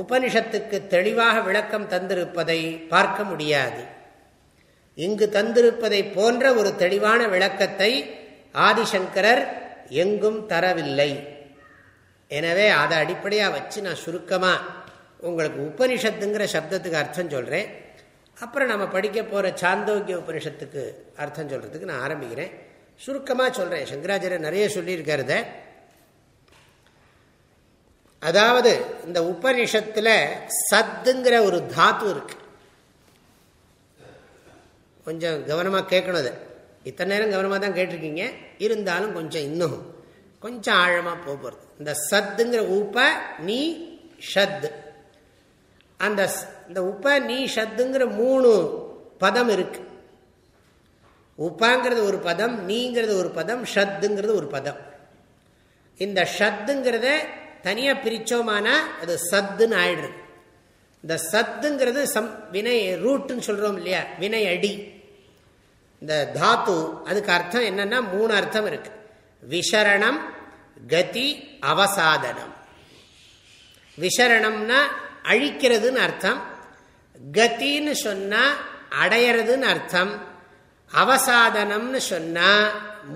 உபனிஷத்துக்கு தெளிவாக விளக்கம் தந்திருப்பதை பார்க்க முடியாது. இங்கு தந்திருப்பதை போன்ற ஒரு தெளிவான விளக்கத்தை ஆதிசங்கரர் எங்கும் தரவில்லை. எனவே அதை அடிப்படையாக வச்சு நான் சுருக்கமாக உங்களுக்கு உபனிஷத்துங்கிற சப்தத்துக்கு அர்த்தம் சொல்கிறேன் அப்புறம் நம்ம படிக்க போகிற சாந்தோக்கிய உபனிஷத்துக்கு அர்த்தம் சொல்கிறதுக்கு நான் ஆரம்பிக்கிறேன். சுருக்கமாக சொல்கிறேன் சங்கராச்சாரியர் நிறைய சொல்லியிருக்கிறத அதாவது இந்த உபனிஷத்தில் சத்துங்கிற ஒரு தாத்து இருக்கு. கொஞ்சம் கவனமாக கேட்கணும் அதை. இத்தனை நேரம் கவனமாக தான் கேட்டிருக்கீங்க. இருந்தாலும் கொஞ்சம் இன்னும். கொஞ்சம் ஆழமாக போகிறது இந்த சத்துங்கிற உப்ப நீ ஷத் அந்த இந்த உப்ப நீ ஷத்துங்கிற மூணு பதம் இருக்கு. உப்பாங்கிறது ஒரு பதம் நீங்கிறது ஒரு பதம் ஷத்துங்கிறது ஒரு பதம். இந்த ஷத்துங்கிறத தனியாக பிரித்தோமானா அது சத்துன்னு ஆயிடுறது. இந்த சத்துங்கிறது சம் வினை ரூட்டுன்னு சொல்கிறோம் இல்லையா? வினை அடி. இந்த தாத்து அதுக்கு அர்த்தம் என்னன்னா மூணு அர்த்தம் இருக்கு. விசரணம் கதி அவசாதனம். விசரணம்னா அழிக்கிறதுன்னு அர்த்தம். கத்தின்னு சொன்னா அடையறதுன்னு அர்த்தம். அவசாதனம்னு சொன்னா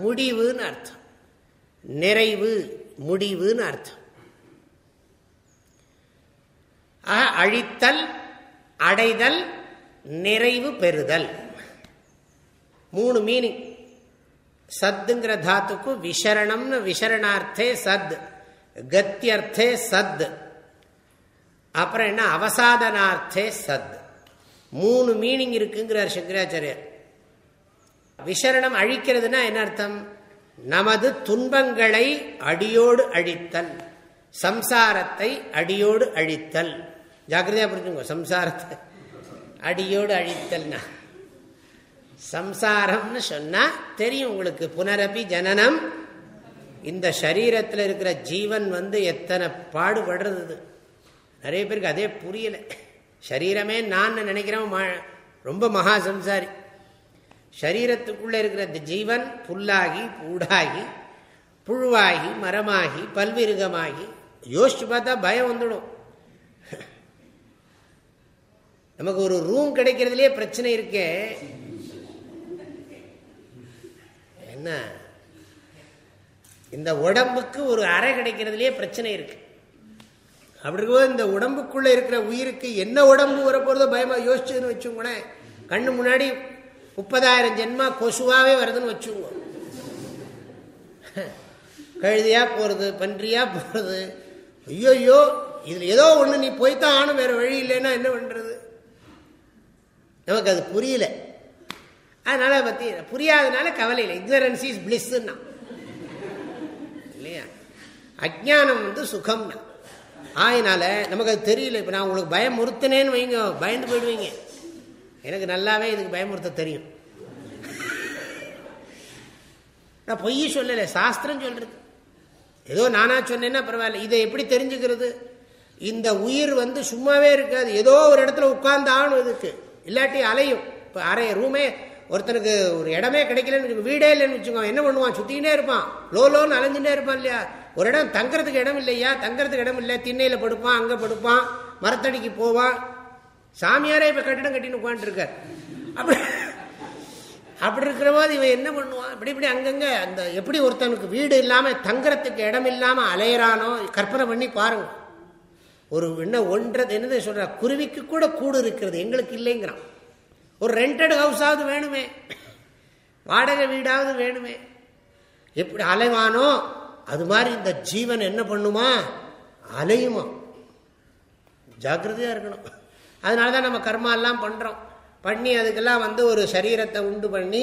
முடிவுன்னு அர்த்தம். நிறைவு முடிவுன்னு அர்த்தம். அழித்தல் அடைதல் நிறைவு பெறுதல். மூணு மீனிங் சத்துங்கிற தாத்துக்கு விசரணம்னு விசரணார்த்தே சத் கத்தியர்த்தே சத். அப்புறம் என்ன? அவசாதனார்த்தே சத். மூணு மீனிங் இருக்குங்கிறார் சங்கராச்சாரியர். விசரணம் அழிக்கிறதுனா என்ன அர்த்தம்? நமது துன்பங்களை அடியோடு அழித்தல். சம்சாரத்தை அடியோடு அழித்தல். ஜாக்கிரதையா புரிஞ்சுங்க சம்சாரத்தை அடியோடு அழித்தல்னா. சம்சாரம்னு சொன்னா தெரியும் உங்களுக்கு புனரபி ஜனனம். இந்த சரீரத்தில் இருக்கிற ஜீவன் வந்து எத்தனை பாடுபடுறது நிறைய பேருக்கு அதே புரியல. சரீரமே நான் நினைக்கிறேன் ரொம்ப மகா சம்சாரி. சரீரத்துக்குள்ளே இருக்கிற இந்த ஜீவன் புல்லாகி பூடாகி புழுவாகி மரமாகி பல்விருகமாகி யோசிச்சு பார்த்தா பயம் வந்துடும். நமக்கு ஒரு ரூம் கிடைக்கிறதுலே பிரச்சனை இருக்கே. என்ன? இந்த உடம்புக்கு ஒரு அறை கிடைக்கிறதுலே பிரச்சனை இருக்கு. அப்படி இருக்கும்போது இந்த உடம்புக்குள்ள இருக்கிற உயிருக்கு என்ன உடம்பு வரப்போறதோ பயமா யோசிச்சுன்னு வச்சுக்கோங்களேன். கண்ணு முன்னாடி முப்பதாயிரம் ஜென்மா கொசுவாவே வருதுன்னு வச்சுக்குவோம் கழுதியா போறது பன்றியா போறது. ஐயோ இதுல ஏதோ ஒண்ணு நீ போய்த்தான் ஆனும் வேற வழி இல்லைன்னா என்ன பண்றது? நமக்கு அது புரியல. அதனால பத்தி புரியாதனால கவலை இல்லை. இக்னரன்ஸ் இஸ் பிளிஸ்ன்னா இல்லையா? அஜானம் வந்து சுகம்னா. ஆயினால நமக்கு அது தெரியல. இப்போ நான் உங்களுக்கு பயம் முறுத்தினேன்னு வைங்க பயந்து போயிடுவீங்க. எனக்கு நல்லாவே இதுக்கு பயமுறுத்த தெரியும். நான் பொய் சொல்லலை சாஸ்திரம் சொல்றது. ஏதோ நானா சொன்னேன்னா பரவாயில்ல. இதை எப்படி தெரிஞ்சுக்கிறது? இந்த உயிர் வந்து சும்மாவே இருக்காது. ஏதோ ஒரு இடத்துல உட்கார்ந்து இதுக்கு. இல்லாட்டி அலையும். இப்போ அறைய ரூமே ஒருத்தனுக்கு ஒரு இடமே கிடைக்கலன்னு வீடே இல்லைன்னு வச்சுக்கோ என்ன பண்ணுவான்? சுற்றிக்கிட்டே இருப்பான். லோ லோன்னு அலைஞ்சுட்டே இருப்பான் இல்லையா? ஒரு இடம் தங்கறதுக்கு இடம் இல்லையா? தங்கறதுக்கு இடம் இல்லை. திண்ணையில் படுப்பான் அங்கே படுப்பான் மரத்தடிக்கு போவான். சாமியாரே இப்ப கட்டிடம் கட்டின்னு உட்காந்துருக்கார் அப்படி அப்படி இருக்கிற போது இவன் என்ன பண்ணுவான்? இப்படி இப்படி அங்கங்க அந்த எப்படி ஒருத்தனுக்கு வீடு இல்லாம தங்குறதுக்கு இடம் இல்லாம அலையிறானோ கற்பனை பண்ணி பாருங்க. ஒரு என்ன ஒன்றது என்னது சொல்ற குருவிக்கு கூட கூடு இருக்கிறது எங்களுக்கு இல்லைங்கிறான். ஒரு ரெண்டட் ஹவுஸாவது வேணுமே. வாடகை வீடாவது வேணுமே. எப்படி அலைவானோ அது மாதிரி இந்த ஜீவன் என்ன பண்ணுமா? அலையுமா? ஜாக்கிரதையா இருக்கணும். அதனால தான் நம்ம கர்மாலாம் பண்ணுறோம் பண்ணி அதுக்கெல்லாம் வந்து ஒரு சரீரத்தை உண்டு பண்ணி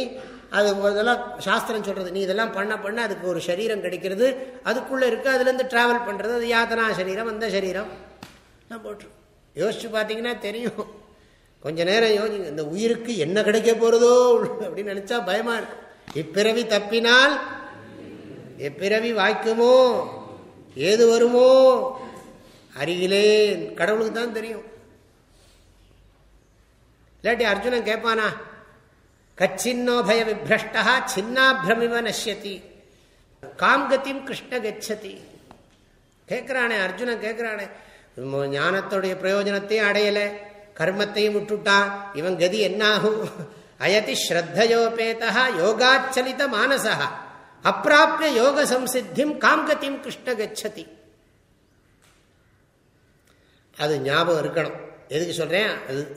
அது இதெல்லாம் சாஸ்திரம் சொல்கிறது நீ இதெல்லாம் பண்ண பண்ண அதுக்கு ஒரு சரீரம் கிடைக்கிறது. அதுக்குள்ளே இருக்குது அதுலேருந்து ட்ராவல் பண்ணுறது அது யாத்தனா சரீரம் அந்த சரீரம். போட்டுரும். யோசிச்சு பார்த்தீங்கன்னா தெரியும். கொஞ்ச நேரம் யோசிங்க இந்த உயிருக்கு என்ன கிடைக்க போகிறதோ அப்படின்னு நினச்சா பயமாக இருக்கும் இப்பிறவி தப்பினால் எப்பிறவி வாய்க்குமோ? ஏது வருமோ? அருகிலே கடவுளுக்கு தான் தெரியும். இல்லாட்டி அர்ஜுனன் கேட்பானா கச்சின்னோபய விபிரஷ்டா சின்னாபிரமிவ நஷ்யதி காம்கத்தியும் கிருஷ்ண கச்சதி. கேட்கிறானே அர்ஜுனன் கேட்கிறானே ஞானத்துடைய பிரயோஜனத்தையும் அடையலை கர்மத்தையும் விட்டுட்டான் இவன் கதி என்னாகும்? அயதி ஸ்ரத்தையோபேதா யோகாச்சலித மானசா அப்பிராப்பிய யோக சம்சித்தியும் காம்கத்தியும் கிருஷ்ண கச்சதி. அது ஞாபகம் இருக்கணும். எதுக்கு சொல்றேன்?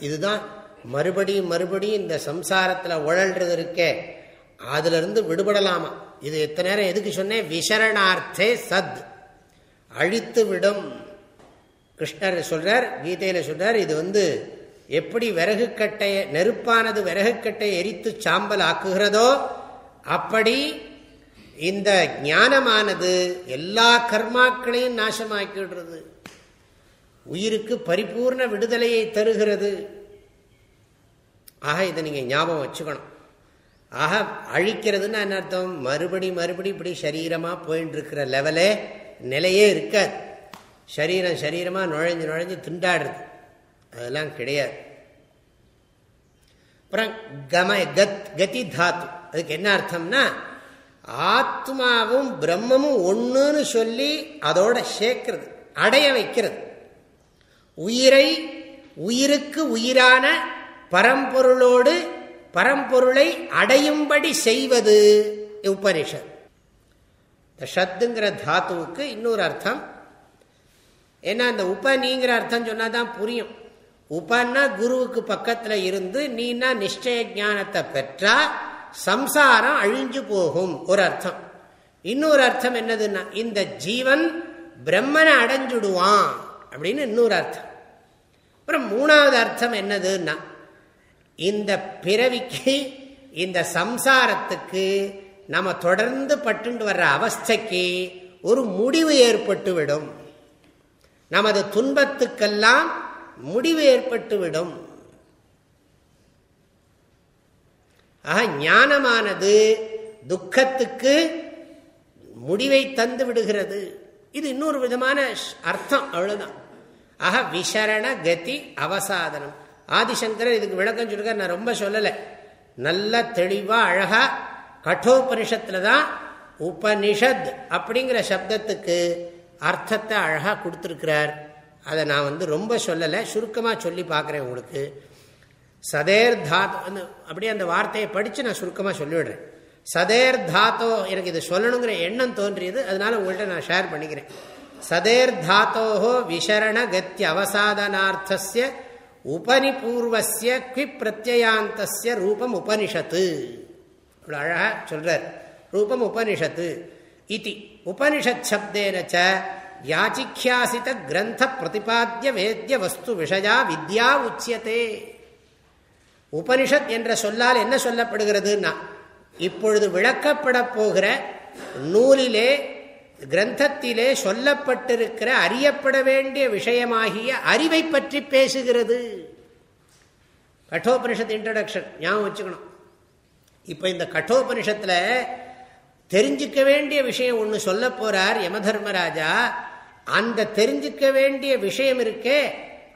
இதுதான் மறுபடியும் மறுபடியும் இந்த சம்சாரத்தில் உழல்றது இருக்கே அதிலிருந்து விடுபடலாமா? இது எத்தனை நேரம் எதுக்கு சொன்னேன்? விசரணார்த்தே சத். அழித்து விடும். கிருஷ்ணர் சொல்றார் கீதையில சொல்றார் இது வந்து எப்படி விறகு நெருப்பானது விறகு கட்டையை எரித்து சாம்பல் ஆக்குகிறதோ அப்படி இந்த ஞானமானது எல்லா கர்மாக்களையும் நாசமாக்கிடுறது உயிருக்கு பரிபூர்ண விடுதலையை தருகிறது. ஆக இதை நீங்கள் ஞாபகம் வச்சுக்கணும். ஆக அழிக்கிறதுன்னா என்ன அர்த்தம்? மறுபடி மறுபடி இப்படி சரீரமாக போயின்னு இருக்கிற லெவலே நிலையே இருக்காது. சரீரம் சரீரமாக நுழைஞ்சு நுழைஞ்சு திண்டாடுறது. அதெல்லாம் கிடையாது. அப்புறம் கம கத் கதி தாத்து. அதுக்கு என்ன அர்த்தம்னா ஆத்மாவும் பிரம்மமும் ஒன்றுன்னு சொல்லி அதோட சேர்க்கிறது அடைய வைக்கிறது. உயிரை உயிருக்கு உயிரான பரம்பொருளோடு பரம்பொருளை அடையும்படி செய்வது. உபனிஷத். இந்த ஷத்துங்கிற தாத்துவுக்கு இன்னொரு அர்த்தம். ஏன்னா இந்த உபனிங்கிற அர்த்தம் சொன்னால் தான் புரியும். உபன்னா குருவுக்கு பக்கத்தில் இருந்து நீனா நிச்சய ஞானத்தை பெற்றா சம்சாரம் அழிஞ்சு போகும் ஒரு அர்த்தம். இன்னொரு அர்த்தம் என்னதுன்னா இந்த ஜீவன் பிரம்மனை அடைஞ்சுடுவான் அப்படின்னு இன்னொரு அர்த்தம். அப்புறம் மூணாவது அர்த்தம் என்னதுன்னா இந்த பிறவிக்கு இந்த சம்சாரத்துக்கு நம்ம தொடர்ந்து பட்டு வர்ற அவஸ்தைக்கு ஒரு முடிவு ஏற்பட்டுவிடும். நமது துன்பத்துக்கெல்லாம் முடிவு ஏற்பட்டுவிடும். ஆக ஞானமானது துக்கத்துக்கு முடிவை தந்து விடுகிறது. இது இன்னொரு விதமான அர்த்தம் அவ்வளவுதான். ஆக விசரண கதி அவசாதனம். ஆதிசங்கரர் இதுக்கு விளக்கம் சொல்லுங்க நான் ரொம்ப சொல்லலை. நல்ல தெளிவாக அழகா கட்டோபனிஷத்தில் தான் உபனிஷத் அப்படிங்கிற சப்தத்துக்கு அர்த்தத்தை அழகாக கொடுத்துருக்கிறார். அதை நான் வந்து ரொம்ப சொல்லலை. சுருக்கமாக சொல்லி பார்க்குறேன் உங்களுக்கு. சதேர் தாத் அப்படியே அந்த வார்த்தையை படித்து நான் சுருக்கமாக சொல்லிவிடுறேன். சதேர் தாத்தோ எனக்கு இது சொல்லணுங்கிற எண்ணம் தோன்றியது. அதனால உங்கள்கிட்ட நான் ஷேர் பண்ணிக்கிறேன். சதேர் தாத்தோஹோ விசரண கத்தி அவசாதனார்த்தசிய உபனிபூர்வசிய குவி பிரத்யாந்தசிய ரூபம் உபனிஷத்து இவ்வளோ அழகா சொல்றார். ரூபம் உபனிஷத்து இது உபனிஷத் சப்தேனச்ச யாச்சிக்யாசித கிரந்த பிரதிபாத்திய வேத்திய வஸ்து விஷயா வித்யா உச்சியத்தே உபனிஷத் என்ற சொல்லால் என்ன சொல்லப்படுகிறதுனா இப்பொழுது விளக்கப்பட போகிற நூலிலே கிரந்தத்திலே சொல்லப்பட்டிருக்கிற அறியப்பட வேண்டிய விஷயமாகிய அறிவை பற்றி பேசுகிறது. கட்டோபனிஷத் இன்ட்ரடக்ஷன் ஞாபகம் வச்சுக்கணும். இப்போ இந்த கட்டோபனிஷத்தில் தெரிஞ்சுக்க வேண்டிய விஷயம் ஒன்று சொல்ல போகிறார் யமதர்மராஜா. அந்த தெரிஞ்சுக்க வேண்டிய விஷயம் இருக்கே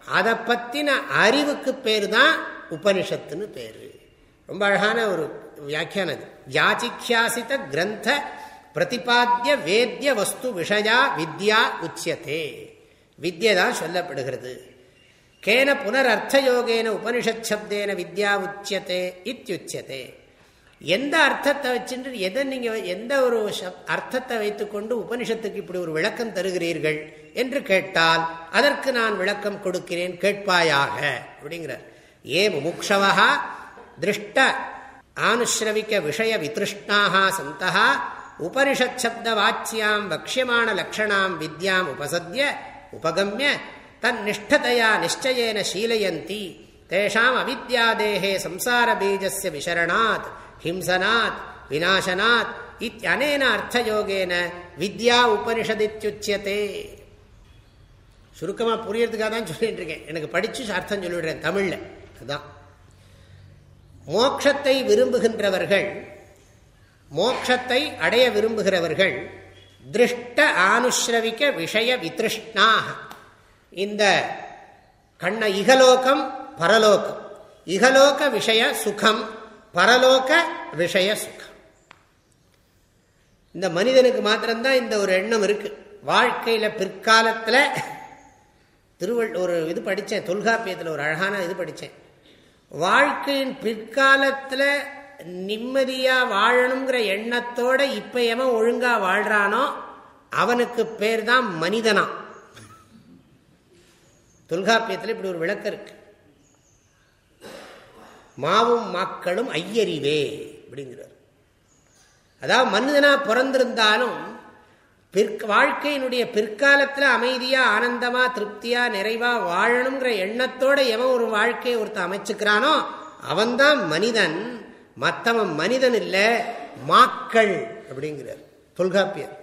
அதை பற்றின அறிவுக்கு பேர் தான் உபனிஷத்துன்னு பேர். ரொம்ப அழகான ஒரு வியாக்கியானது யாச்சிக்யாசித கிரந்த பிரதிபாத்திய வேத்திய வஸ்து விஷயா வித்யா உச்சியத்தே வித்யை தான் சொல்லப்படுகிறது. கேன புனரர்த்தயோகேன உபனிஷத் சப்தேன வித்யா உச்சியத்தே இத்தியுச்சியத்தே எந்த அர்த்தத்தை வச்சுட்டு எதை நீங்க எந்த ஒரு அர்த்தத்தை வைத்துக்கொண்டு உபனிஷத்துக்கு இப்படி ஒரு விளக்கம் தருகிறீர்கள் என்று கேட்டால் அதற்கு நான் விளக்கம் கொடுக்கிறேன் கேட்பாயாக அப்படிங்கிறார். ஏ முமுக்ஷவா திருஷ்ட ஆனுஸ்ரவிக்க விஷய விதிருஷ்ணாக சந்தா உபனிஷத் சப்த வாச்சியாம் வக்ஷியமான லக்ஷணாம் வித்யாம் உபசத்திய உபகமிய தன் நிஷ்டதையா நிச்சயேன சீலயந்தி தேஷாம் அவித்யாதேகே சம்சார பீஜஸ்ய விசரணாத் ஹிம்சனாத் விநாசனாத் இத்தியனேன அர்த்தயோகேன வித்யா உபனிஷதித்யுச்சியதே சுருக்கமாக புரியறதுக்காக தான் சொல்லிட்டு இருக்கேன் எனக்கு படித்து அர்த்தம் சொல்லிவிடுறேன் தமிழில். அதுதான் மோட்சத்தை விரும்புகின்றவர்கள் மோட்சத்தை அடைய விரும்புகிறவர்கள் திருஷ்ட ஆனுஸ்ரவிக்க விஷய வித்ருஷ்ணாக. இந்த கண்ண இகலோகம் பரலோகம். இகலோக விஷய சுகம் பரலோக விஷய சுகம். இந்த மனிதனுக்கு மாத்திரம்தான் இந்த ஒரு எண்ணம் இருக்கு. வாழ்க்கையில பிற்காலத்தில் திருவள் ஒரு இது படித்தேன் தொல்காப்பியத்தில் ஒரு அழகான இது படித்தேன் வாழ்க்கையின் பிற்காலத்தில் நிம்மதியாக வாழணுங்கிற எண்ணத்தோட இப்போ எவன் ஒழுங்காக வாழ்கிறானோ அவனுக்கு பேர் தான் மனிதனா. தொல்காப்பியத்தில் இப்படி ஒரு விளக்கம் இருக்கு. மாவும் மக்களும் ஐயறிவே அப்படிங்கிறார். அதாவது மனிதனா பிறந்திருந்தாலும் பிற் வாழ்க்கையினுடைய பிற்காலத்தில் அமைதியா ஆனந்தமா திருப்தியா நிறைவா வாழணுங்கிற எண்ணத்தோட எவன் ஒரு வாழ்க்கையை ஒருத்த அமைச்சுக்கிறானோ அவன்தான் மனிதன். மற்றவன் மனிதன் இல்லை மாக்கள் அப்படிங்கிறார். தொல்காப்பியர்.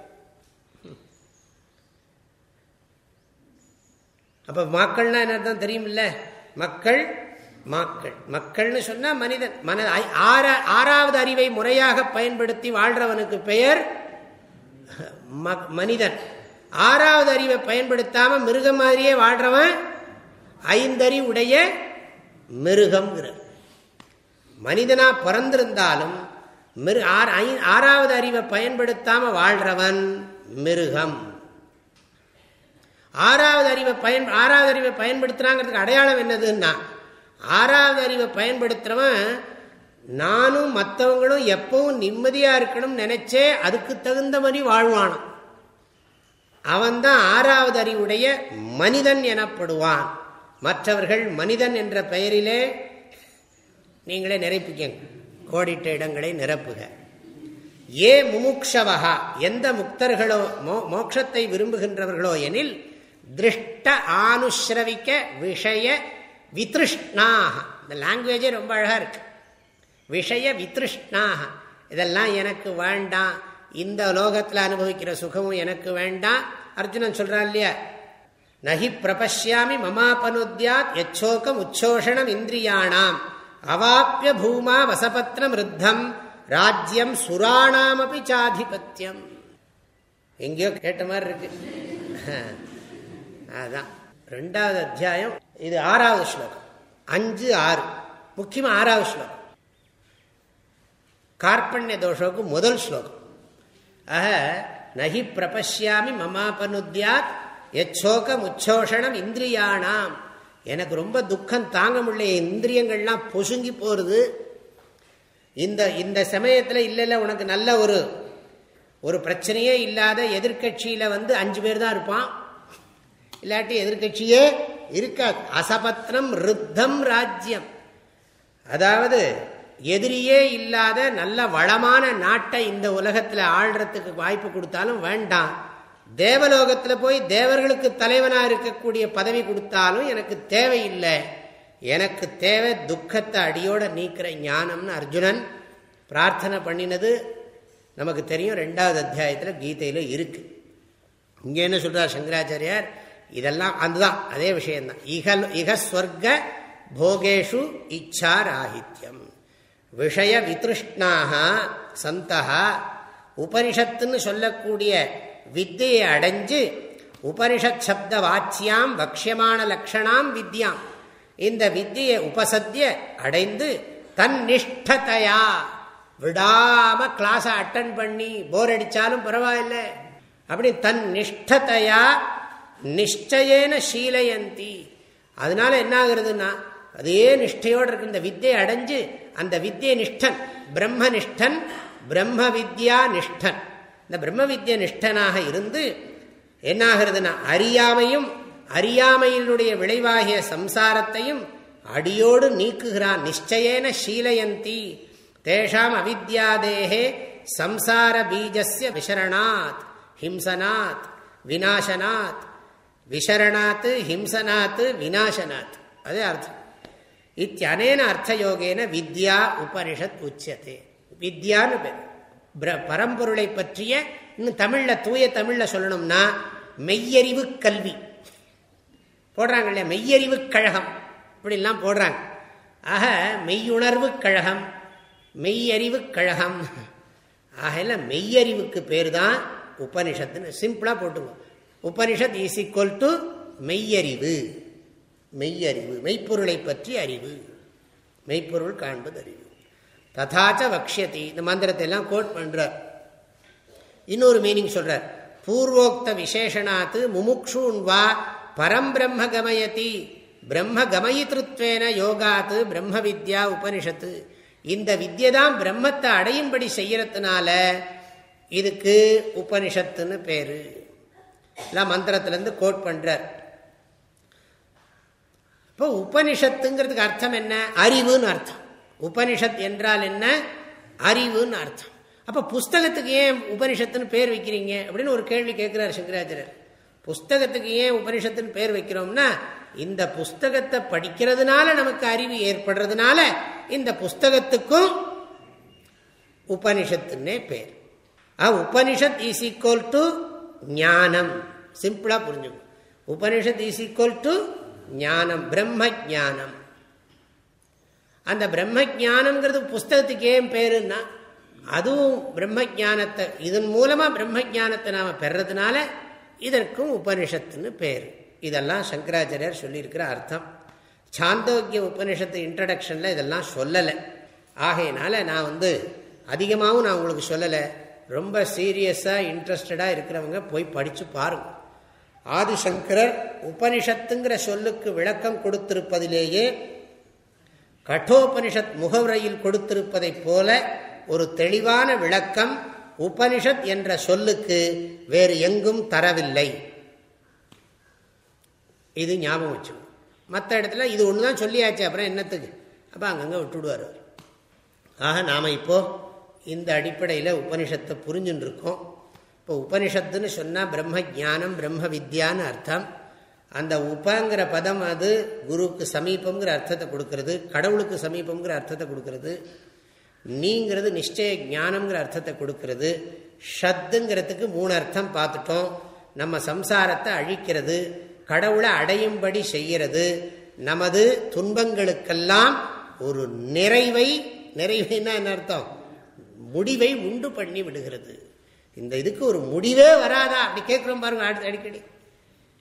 அப்ப மக்கள்னா என்ன தெரியுமில்ல? மக்கள் மாக்கள். மக்கள்னு சொன்னா மனிதன். மன ஆறாவது அறிவை முறையாக பயன்படுத்தி வாழ்றவனுக்கு பெயர் மனிதன். ஆறாவது அறிவை பயன்படுத்தாம மிருகம் மாதிரியே வாழ்றவன் ஐந்தறி உடைய மிருகம்ங்கிற மனிதனா பிறந்திருந்தாலும் ஆறாவது அறிவை பயன்படுத்தாம வாழ்றவன் மிருகம். ஆறாவது அறிவை பயன் ஆறாவது அறிவை பயன்படுத்துறாங்கிறதுக்கு அடையாளம் என்னதுன்னா ஆறாவது அறிவை பயன்படுத்துறவன் நானும் மற்றவங்களும் எப்பவும் நிம்மதியா இருக்கணும் நினைச்சே அதுக்கு தகுந்த மாதிரி வாழ்வானான் அவன்தான் ஆறாவது அறிவுடைய மனிதன் எனப்படுவான். மற்றவர்கள் மனிதன் என்ற பெயரிலே நீங்களே நிரப்பிக்க கோடிட்ட இடங்களை நிரப்புக. ஏ முமுக்ஷவகா எந்த முக்தர்களோ மோட்சத்தை விரும்புகின்றவர்களோ எனில் திருஷ்ட ஆனுஸ்ரவிக்க விஷய வித்ருஷ்ணாக இந்த லாங்குவேஜே ரொம்ப அழகா இருக்கு. விஷய வித்ருஷ்ணாக இதெல்லாம் எனக்கு வேண்டாம். இந்த லோகத்தில் அனுபவிக்கிற சுகமும் எனக்கு வேண்டாம். அர்ஜுனன் சொல்றான் இல்லையா? நகி பிரபஷ்யாமி மமாபனுத்யாத் எச்சோக்கம் உச்சோஷணம் இந்திரியாணாம் அவாப்பிய பூமா வசபத்ன மிருத்தம். ராஜ்யம் சுராணாமபி சாதிபத்தியம் எங்கேயோ கேட்ட மாதிரி இருக்கு. (laughs) அதுதான் ரெண்டாவது அத்தியாயம். இது ஆறாவது ஸ்லோகம். அஞ்சு ஆறு. முக்கியமாக ஆறாவது ஸ்லோகம். கார்பண்ய தோஷோக்கு முதல் ஸ்லோகம். ஆக நகி பிரபஷ்யாமி மமாபனுத்யாத் எச்சோகம் உச்சோஷணம் இந்திரியானாம் எனக்கு ரொம்ப துக்கம் தாங்க முடியல இந்திரியங்கள்லாம் பொசுங்கி போறது. இந்த இந்த சமயத்தில் இல்லை இல்லை உனக்கு நல்ல ஒரு ஒரு பிரச்சனையே இல்லாத எதிர்கட்சியில் வந்து அஞ்சு பேர் தான் இருப்பான். இல்லாட்டி எதிர்கட்சியே இருக்காது. அசபத்திரம் ருத்தம் ராஜ்யம். அதாவது எதிரியே இல்லாத நல்ல வளமான நாட்டை இந்த உலகத்தில் ஆள்றதுக்கு வாய்ப்பு கொடுத்தாலும் வேண்டாம். தேவலோகத்தில் போய் தேவர்களுக்கு தலைவனாக இருக்கக்கூடிய பதவி கொடுத்தாலும் எனக்கு தேவையில்லை. எனக்கு தேவை துக்கத்தை அடியோட நீக்கிற ஞானம்னு அர்ஜுனன் பிரார்த்தனை பண்ணினது நமக்கு தெரியும். ரெண்டாவது அத்தியாயத்தில் கீதையில் இருக்கு. இங்கே என்ன சொல்றார் சங்கராச்சாரியார்? இதெல்லாம் அதுதான் அதே விஷயம்தான். இகல் இகஸ்வர்க போகேஷு இச்சா ராஹித்யம் விஷய வித்ருஷ்ணாக சந்தகா உபனிஷத்துன்னு சொல்லக்கூடிய வித்தியை அடைஞ்சு உபனிஷத் சப்த வாச்சியாம் வக்ஷியமான லக்ஷணாம் வித்யாம். இந்த வித்தியை உபசத்திய அடைந்து தன் நிஷ்டத்தையா விடாம கிளாஸை அட்டன் பண்ணி போர் அடித்தாலும் பரவாயில்ல. அப்படி தன் நிஷ்டத்தையா நிச்சயேன சீலையந்தி. அதனால என்ன ஆகுறதுன்னா அதே நிஷ்டையோடு இருக்கு இந்த வித்தியை அடைஞ்சு அந்த வித்தியை நிஷ்டன் பிரம்ம நிஷ்டன் பிரம்ம வித்யா நிஷ்டன். இந்த பிரம்ம வித்ய நிஷ்டனாக இருந்து என்னாகிறதுனா அறியாமையும் அறியாமையினுடைய விளைவாகிய சம்சாரத்தையும் அடியோடு நீக்குகிறான். நிச்சயேன ஷீலயந்தி. தேஷாம் அவித்யாதேகே சம்சார பீஜஸ்ய விசரணாத். ஹிம்சனாத். விநாசனாத். விசரணாத்து ஹிம்சனாத்து விநாசனாத். அதே அர்த்தம். இத்தியனேன அர்த்தயோகேன வித்யா உபனிஷத் உச்சத்தை வித்யான்னு பேர். பரம்பொருளை பற்றிய இன்னும் தமிழ்ல தூய தமிழ்ல சொல்லணும்னா மெய்யறிவு கல்வி. போடுறாங்க இல்லையா? மெய்யறிவு கழகம். இப்படிலாம் போடுறாங்க. ஆக மெய்யுணர்வு கழகம் மெய்யறிவு கழகம். ஆகல மெய்யறிவுக்கு பேர் தான் உபனிஷத்துன்னு சிம்பிளா போட்டுங்க. உபனிஷத் இஸ் ஈக்குவல் டு மெய்யறிவு. மெய்யறிவு மெய்ப்பொருளை பற்றி அறிவு. மெய்ப்பொருள் காண்பது அறிவு. ததாச்ச வக்ஷதி இந்த மந்திரத்தை எல்லாம் கோட் பண்றார். இன்னொரு மீனிங் சொல்றார். பூர்வோக்த விசேஷனாத்து முமுக்ஷூன் வா பரம் பிரம்ம கமயதி. பிரம்ம கமயித்ருத்வேன யோகாத்து பிரம்ம வித்யா உபனிஷத்து. இந்த வித்யை தான் பிரம்மத்தை அடையும்படி செய்யறதுனால இதுக்கு உபனிஷத்துன்னு பேரு. எல்லாம் மந்திரத்திலேருந்து கோட் பண்றார். இப்போ உபனிஷத்துங்கிறதுக்கு அர்த்தம் என்ன? அறிவுன்னு அர்த்தம். உபனிஷத் என்றால் என்ன? அறிவுன்னு அர்த்தம். அப்போ புஸ்தகத்துக்கு ஏன் உபனிஷத்துன்னு பேர் வைக்கிறீங்க? அப்படின்னு ஒரு கேள்வி கேட்கிறார் சங்கராச்சாரியர். புஸ்தகத்துக்கு ஏன் உபனிஷத்துன்னு பேர் வைக்கிறோம்னா இந்த புஸ்தகத்தை படிக்கிறதுனால நமக்கு அறிவு ஏற்படுறதுனால இந்த புஸ்தகத்துக்கும் உபனிஷத்துன்னே பேர். உபனிஷத் இஸ் ஈக்குவல் டு ஞானம். சிம்பிளா புரிஞ்சுக்கும் உபனிஷத் இஸ் ஈக்குவல் டு ஞானம். பிரம்ம ஜானம் அந்த பிரம்ம ஜானம்ங்கிறது புஸ்தகத்துக்கு ஏன் பேருன்னா அதுவும் பிரம்ம ஜானத்தை இதன் மூலமா பிரம்ம ஜானத்தை நாம பெறதுனால இதற்கும் உபனிஷத்துன்னு பேர். இதெல்லாம் சங்கராச்சாரியர் சொல்லியிருக்கிற அர்த்தம். சாந்தோக்கிய உபனிஷத்து இன்ட்ரடக்ஷன்ல இதெல்லாம் சொல்லலை. ஆகையினால நான் வந்து அதிகமாகவும் நான் உங்களுக்கு சொல்லலை. ரொம்ப சீரியஸாக இன்ட்ரெஸ்டடாக இருக்கிறவங்க போய் படித்து பாருங்க. ஆதிசங்கரர் உபனிஷத்துங்கிற சொல்லுக்கு விளக்கம் கொடுத்திருப்பதிலேயே கட்டோபனிஷத் முகவுரையில் கொடுத்திருப்பதைப் போல ஒரு தெளிவான விளக்கம் உபனிஷத் என்ற சொல்லுக்கு வேறு எங்கும் தரவில்லை. இது ஞாபகம் வச்சு மற்ற இடத்துல இது ஒன்று தான் சொல்லியாச்சு அப்புறம் என்னத்துக்கு? அப்போ அங்கங்கே விட்டுடுவார் ஆக நாம் இப்போ இந்த அடிப்படையில் உபனிஷத்தை புரிஞ்சுன்னு இருக்கோம். இப்போ உபனிஷத்துன்னு சொன்னால் பிரம்ம ஜானம் பிரம்ம வித்யான்னு அர்த்தம். அந்த உபங்கிற பதம் அது குருவுக்கு சமீபங்கிற அர்த்தத்தை கொடுக்கறது கடவுளுக்கு சமீபங்கிற அர்த்தத்தை கொடுக்கறது நீங்கிறது நிச்சய ஞானம்ங்கிற அர்த்தத்தை கொடுக்கறது ஷத்துங்கிறதுக்கு மூணு அர்த்தம் பார்த்துட்டோம். நம்ம சம்சாரத்தை அழிக்கிறது கடவுளை அடையும்படி செய்கிறது நமது துன்பங்களுக்கெல்லாம் ஒரு நிறைவை நிறைவைன்னா என்ன அர்த்தம்? முடிவை உண்டு பண்ணி விடுகிறது. இந்த இதுக்கு ஒரு முடிவே வராதா? அப்படி கேட்குறோம் பாருங்க அடிக்கடி.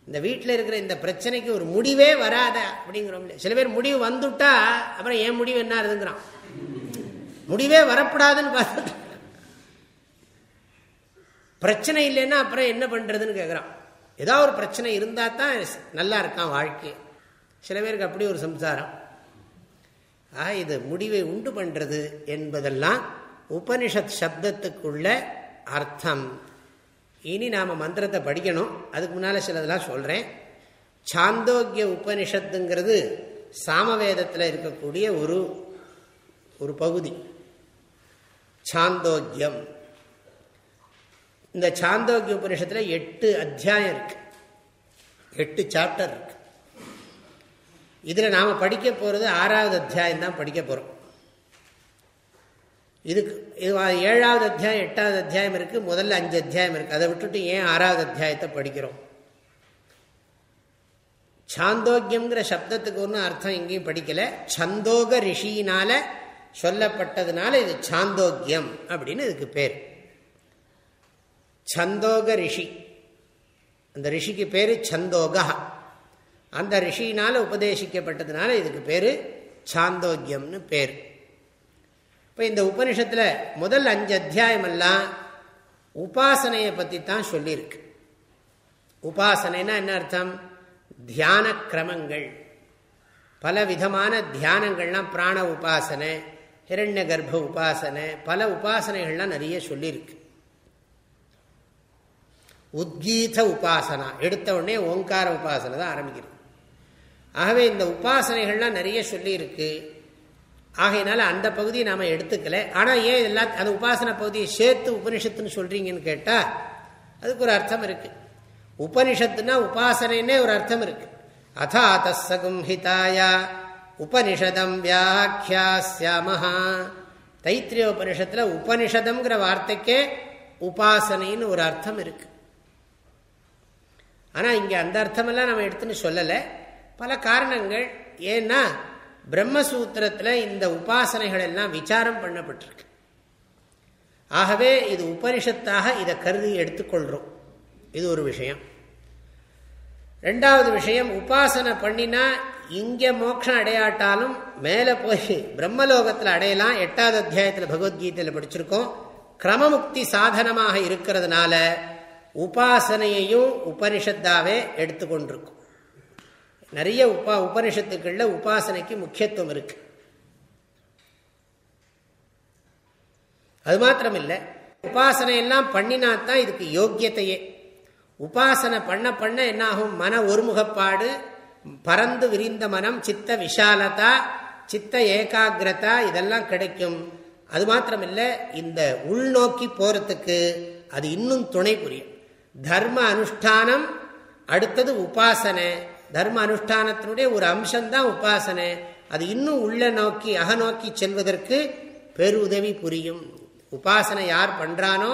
இந்த வீட்டில் இருக்கிற இந்த பிரச்சனைக்கு ஒரு முடிவே வராத அப்படிங்கிறோம். சில பேர் முடிவு வந்துட்டா அப்புறம் ஏன் முடிவு என்ன இருக்குங்கிறான் முடிவே வரப்படாதுன்னு பார்த்து பிரச்சனை இல்லைன்னா அப்புறம் என்ன பண்றதுன்னு கேட்குறான் ஏதாவது ஒரு பிரச்சனை இருந்தா தான் நல்லா இருக்கான் வாழ்க்கை. சில பேருக்கு அப்படி ஒரு சம்சாரம். ஆக இது முடிவை உண்டு பண்றது என்பதெல்லாம் உபனிஷத் சப்தத்துக்குள்ள அர்த்தம். இனி நாம் மந்திரத்தை படிக்கணும். அதுக்கு முன்னால் சிலதெல்லாம் சொல்கிறேன் சாந்தோக்கிய உபனிஷத்துங்கிறது சாமவேதத்தில் இருக்கக்கூடிய ஒரு ஒரு பகுதி. சாந்தோக்கியம். இந்த சாந்தோக்கிய உபனிஷத்தில் எட்டு அத்தியாயம் இருக்கு. எட்டு சாப்டர் இருக்கு. இதில் நாம் படிக்க போகிறது ஆறாவது அத்தியாயம் தான் படிக்க போகிறோம் இதுக்கு இது ஏழாவது அத்தியாயம் எட்டாவது அத்தியாயம் இருக்கு முதல்ல அஞ்சு அத்தியாயம் இருக்கு. அதை விட்டுட்டு ஏன் ஆறாவது அத்தியாயத்தை படிக்கிறோம்? சாந்தோக்கியம்ங்கிற சப்தத்துக்கு ஒன்றும் அர்த்தம் எங்கேயும் படிக்கல. சந்தோக ரிஷியினால சொல்லப்பட்டதுனால இது சாந்தோக்கியம் அப்படின்னு இதுக்கு பேர். சந்தோக ரிஷி. அந்த ரிஷிக்கு பேரு சந்தோகா. அந்த ரிஷியினால உபதேசிக்கப்பட்டதுனால இதுக்கு பேரு சாந்தோக்கியம்னு பேர். இப்போ இந்த உபனிஷத்தில் முதல் அஞ்சு அத்தியாயம் எல்லாம் உபாசனையை பற்றி தான் சொல்லியிருக்கு. உபாசனைனா என்ன அர்த்தம்? தியான கிரமங்கள். பல விதமான தியானங்கள்லாம் பிராண உபாசனை ஹிரண்ய கர்ப்ப உபாசனை பல உபாசனைகள்லாம் நிறைய சொல்லியிருக்கு. உத்கீத உபாசனா எடுத்த உடனே ஓங்கார உபாசனை தான் ஆரம்பிக்கிறது. ஆகவே இந்த உபாசனைகள்லாம் நிறைய சொல்லியிருக்கு. ஆகையினால அந்த பகுதியை நாம எடுத்துக்கல. ஆனா ஏன் எல்லா அந்த உபாசன பகுதியை சேர்த்து உபனிஷத்துன்னு சொல்றீங்கன்னு கேட்டா அதுக்கு ஒரு அர்த்தம் இருக்கு. உபனிஷத்துனா உபாசனைன்னே ஒரு அர்த்தம் இருக்கு. அதா தசகும்ஹிதாயா உபனிஷதம் வியாக்கியாசியாமஹா தைத்திரிய உபனிஷத்துல உபனிஷதம்ங்கிற வார்த்தைக்கே உபாசனைன்னு ஒரு அர்த்தம் இருக்கு. ஆனா இங்க அந்த அர்த்தமெல்லாம் நம்ம எடுத்துன்னு சொல்லலை. பல காரணங்கள். ஏன்னா பிரம்மசூத்திரத்தில் இந்த உபாசனைகள் எல்லாம் விசாரம் பண்ணப்பட்டிருக்கு. ஆகவே இது உபனிஷத்தாக இதை கருதி எடுத்துக்கொள்கிறோம் இது ஒரு விஷயம். ரெண்டாவது விஷயம் உபாசனை பண்ணினா இங்கே மோட்சம் அடையாட்டாலும் மேலே போய் பிரம்மலோகத்தில் அடையலாம். எட்டாவது அத்தியாயத்தில் பகவத்கீதையில் படிச்சிருக்கோம். கிரமமுக்தி சாதனமாக இருக்கிறதுனால உபாசனையையும் உபனிஷத்தாவே எடுத்துக்கொண்டிருக்கும். நிறைய உபா உபனிஷத்துக்கள்ல உபாசனைக்கு முக்கியத்துவம் இருக்கு. அது மாத்திரம் இல்லை உபாசனை எல்லாம் பண்ணினாத்தான் இதுக்கு யோக்கியத்தையே. உபாசனை பண்ண பண்ண என்னாகும்? மன ஒருமுகப்பாடு பறந்து விரிந்த மனம் சித்த விஷாலதா சித்த ஏகாகிரதா இதெல்லாம் கிடைக்கும். அது மாத்திரமில்லை இந்த உள்நோக்கி போறதுக்கு அது இன்னும் துணை புரியும். தர்ம அனுஷ்டானம் அடுத்தது உபாசனை. தர்ம அனுஷ்டானத்தினுடைய ஒரு அம்சம்தான் உபாசனை. அது இன்னும் உள்ள நோக்கி அகநோக்கி செல்வதற்கு பெருதவி புரியும். உபாசனை யார் பண்றானோ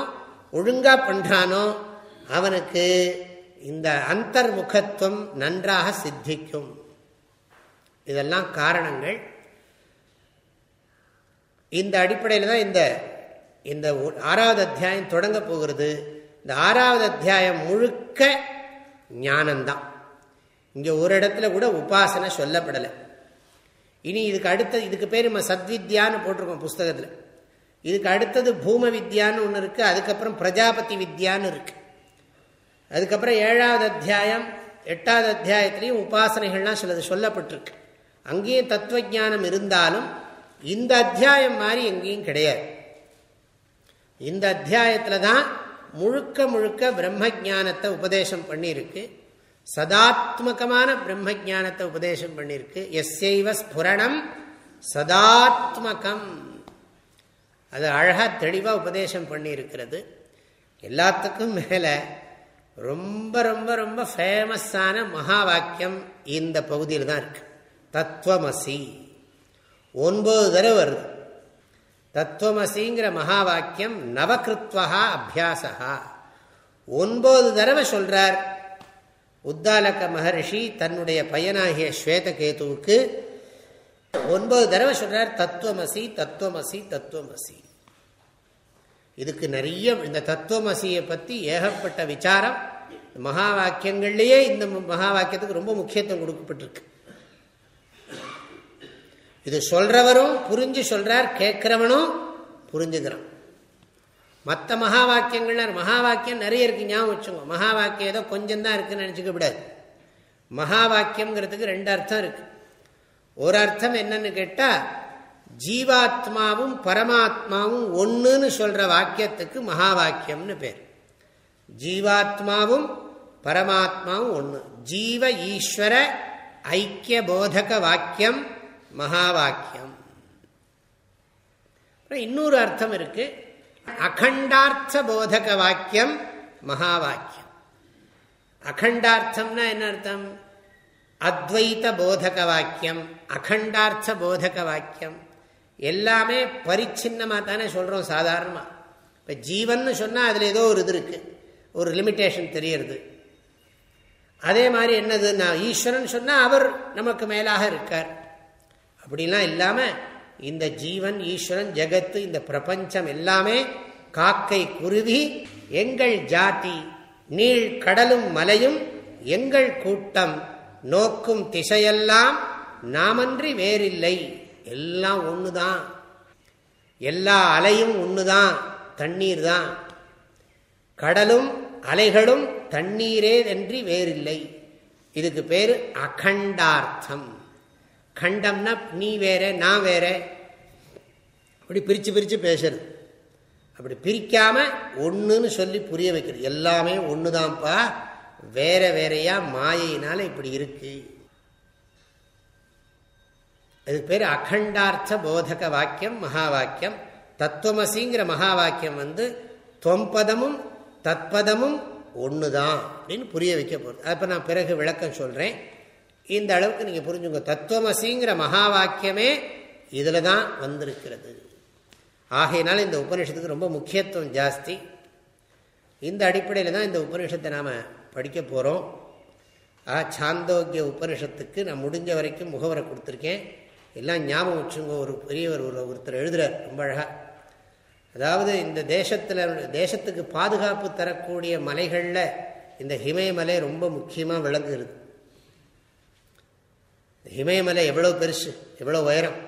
ஒழுங்கா பண்றானோ அவனுக்கு இந்த அந்தர்முகத்துவம் நன்றாக சித்திக்கும். இதெல்லாம் காரணங்கள். இந்த அடிப்படையில் தான் இந்த இந்த ஆறாவது அத்தியாயம் தொடங்க போகிறது. இந்த ஆறாவது அத்தியாயம் முழுக்க ஞானம்தான். இங்கே ஒரு இடத்துல கூட உபாசனை சொல்லப்படலை. இனி இதுக்கு அடுத்த இதுக்கு பேர் நம்ம சத்வித்யான்னு போட்டிருக்கோம் புஸ்தகத்தில். இதுக்கு அடுத்தது பூம வித்யான்னு ஒன்று இருக்குது அதுக்கப்புறம் பிரஜாபதி வித்யான்னு இருக்குது அதுக்கப்புறம் ஏழாவது அத்தியாயம் எட்டாவது அத்தியாயத்திலையும் உபாசனைகள்லாம் சிலது சொல்லப்பட்டிருக்கு. அங்கேயும் தத்துவஜானம் இருந்தாலும் இந்த அத்தியாயம் மாதிரி எங்கேயும் கிடையாது. இந்த அத்தியாயத்தில் தான் முழுக்க முழுக்க பிரம்ம ஜானத்தை உபதேசம் பண்ணியிருக்கு. சதாத்மகமான பிரம்ம ஜானத்தை உபதேசம் பண்ணியிருக்கு எஸ்ஐவ ஸ்புரணம் சதாத்மகம். அது அழகாக தெளிவாக உபதேசம் பண்ணியிருக்கிறது. எல்லாத்துக்கும் மேலே ரொம்ப ரொம்ப ரொம்ப ஃபேமஸான மகா வாக்கியம் இந்த பகுதியில் தான் இருக்கு. தத்துவமசி. ஒன்பது தடவை வருது. தத்துவமசிங்கிற மகா வாக்கியம் நவகிருத்வகா அபியாசகா ஒன்பது தடவை சொல்றார். உத்தாலக்க மகர்ஷி தன்னுடைய பையனாகிய ஸ்வேதகேதுவுக்கு ஒன்பது தடவை சொல்றார் தத்துவமசி தத்துவமசி தத்துவமசி. இதுக்கு நிறைய இந்த தத்துவமசியை பத்தி ஏகப்பட்ட விசாரம் மகா வாக்கியங்கள்லயே இந்த மகா வாக்கியத்துக்கு ரொம்ப முக்கியத்துவம் கொடுக்கப்பட்டிருக்கு. இது சொல்றவரும் புரிஞ்சு சொல்றார் கேட்கிறவனும் புரிஞ்சுக்கிறான். மற்ற மகா வாக்கியங்கள்லாம் மகா வாக்கியம் நிறைய இருக்கு ஞாபகம் வச்சுங்க மகா வாக்கியம் ஏதோ கொஞ்சம் தான் இருக்குன்னு நினைச்சுக்க கூடாது. மகா வாக்கியம்ங்கிறதுக்கு ரெண்டு அர்த்தம் இருக்கு. ஒரு அர்த்தம் என்னன்னு கேட்டா ஜீவாத்மாவும் பரமாத்மாவும் ஒன்றுன்னு சொல்ற வாக்கியத்துக்கு மகா வாக்கியம்னு பேர். ஜீவாத்மாவும் பரமாத்மாவும் ஒன்று ஜீவ ஈஸ்வர ஐக்கிய போதக வாக்கியம் மகா வாக்கியம் இன்னொரு அர்த்தம் இருக்கு. அகண்டார்த்த போதக வாக்கியம் மகா வாக்கியம் அகண்டார்த்தம்னா என்ன அர்த்தம்? அத்வைத போதக வாக்கியம் அகண்டார்த்த போதக வாக்கியம் எல்லாமே பரிச்சின்னமாக தானே சொல்கிறோம் சாதாரணமாக இப்போ ஜீவன் சொன்னால் அதில் ஏதோ ஒரு இது இருக்குது ஒரு லிமிட்டேஷன் தெரியறது. அதே மாதிரி என்னது? நான் ஈஸ்வரன் சொன்னால் அவர் நமக்கு மேலாக இருக்கார். அப்படிலாம் இல்லாமல் இந்த ஜீவன் ஈஸ்வரன் ஜெகத்து இந்த பிரபஞ்சம் எல்லாமே காக்கை குருவி எங்கள் ஜாதி நீள் கடலும் மலையும் எங்கள் கூட்டம் நோக்கும் திசையெல்லாம் நாமன்றி வேறில்லை. எல்லாம் ஒண்ணுதான். எல்லா அலையும் ஒண்ணுதான். தண்ணீர் தான் கடலும் அலைகளும் தண்ணீரே என்று வேறில்லை. இதுக்கு பேரு அகண்டார்த்தம். கண்டம்னா நீ வேற நான் வேற. அப்படி பிரித்து பிரித்து பேசுறது. அப்படி பிரிக்காம ஒன்றுன்னு சொல்லி புரிய வைக்கிறது. எல்லாமே ஒண்ணுதான்ப்பா. வேற வேறையா மாயினால இப்படி இருக்கு. அது பேர் அகண்டார்த்த போதக வாக்கியம் மகா வாக்கியம். தத்துவமசிங்கிற மகா வாக்கியம் வந்து தொம்பதமும் தத்பதமும் ஒன்று தான் அப்படின்னு புரிய வைக்க போகிறது அப்போ நான் பிறகு விளக்கம் சொல்கிறேன் இந்த அளவுக்கு நீங்கள் புரிஞ்சுங்க. தத்துவமசிங்கிற மகா வாக்கியமே இதில் தான் வந்திருக்கிறது. ஆகையினால இந்த உபநிஷத்துக்கு ரொம்ப முக்கியத்துவம் ஜாஸ்தி. இந்த அடிப்படையில் தான் இந்த உபநிஷத்தை நாம் படிக்க போகிறோம் ஆ சாந்தோக்கிய உபனிஷத்துக்கு நான் முடிஞ்ச வரைக்கும் முகவரை கொடுத்துருக்கேன். எல்லாம் ஞாபகம் வச்சுங்க. ஒரு பெரியவர் ஒரு ஒருத்தர் எழுதுகிறார் ரொம்ப அழகாக அதாவது இந்த தேசத்தில் தேசத்துக்கு பாதுகாப்பு தரக்கூடிய மலைகளில் இந்த ஹிமயமலை ரொம்ப முக்கியமாக விளங்குகிறது. ஹிமயமலை எவ்வளோ பெருசு எவ்வளோ உயரம்.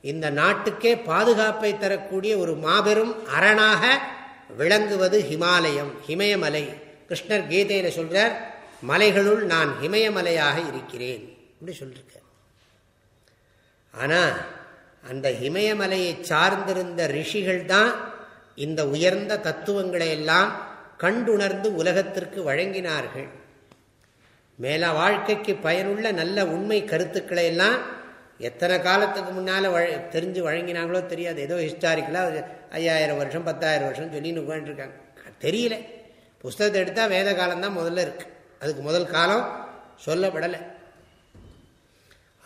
இந்த நாட்டுக்கே பாதுகாப்பை தரக்கூடிய ஒரு மாபெரும் அரணாக விளங்குவது ஹிமாலயம் ஹிமயமலை கிருஷ்ணர் கீதையில சொல்றார் மலைகளுள் நான் ஹிமயமலையாக இருக்கிறேன் அப்படி சொல்லிருக்க ஆனா அந்த இமயமலையை சார்ந்திருந்த ரிஷிகள் தான் இந்த உயர்ந்த தத்துவங்களை எல்லாம் கண்டுணர்ந்து உலகத்திற்கு வழங்கினார்கள். மேல வாழ்க்கைக்கு பயனுள்ள நல்ல உண்மை கருத்துக்களை எல்லாம் எத்தனை காலத்துக்கு முன்னால் வழ தெரிஞ்சு வழங்கினாங்களோ தெரியாது. ஏதோ ஹிஸ்டாரிக்கலாக ஐயாயிரம் வருஷம் பத்தாயிரம் வருஷம் சொல்லின்னு உட்காந்துருக்காங்க தெரியல. புஸ்தகத்தை எடுத்தால் வேத காலம்தான் முதல்ல இருக்குது அதுக்கு முதல் காலம் சொல்லப்படலை.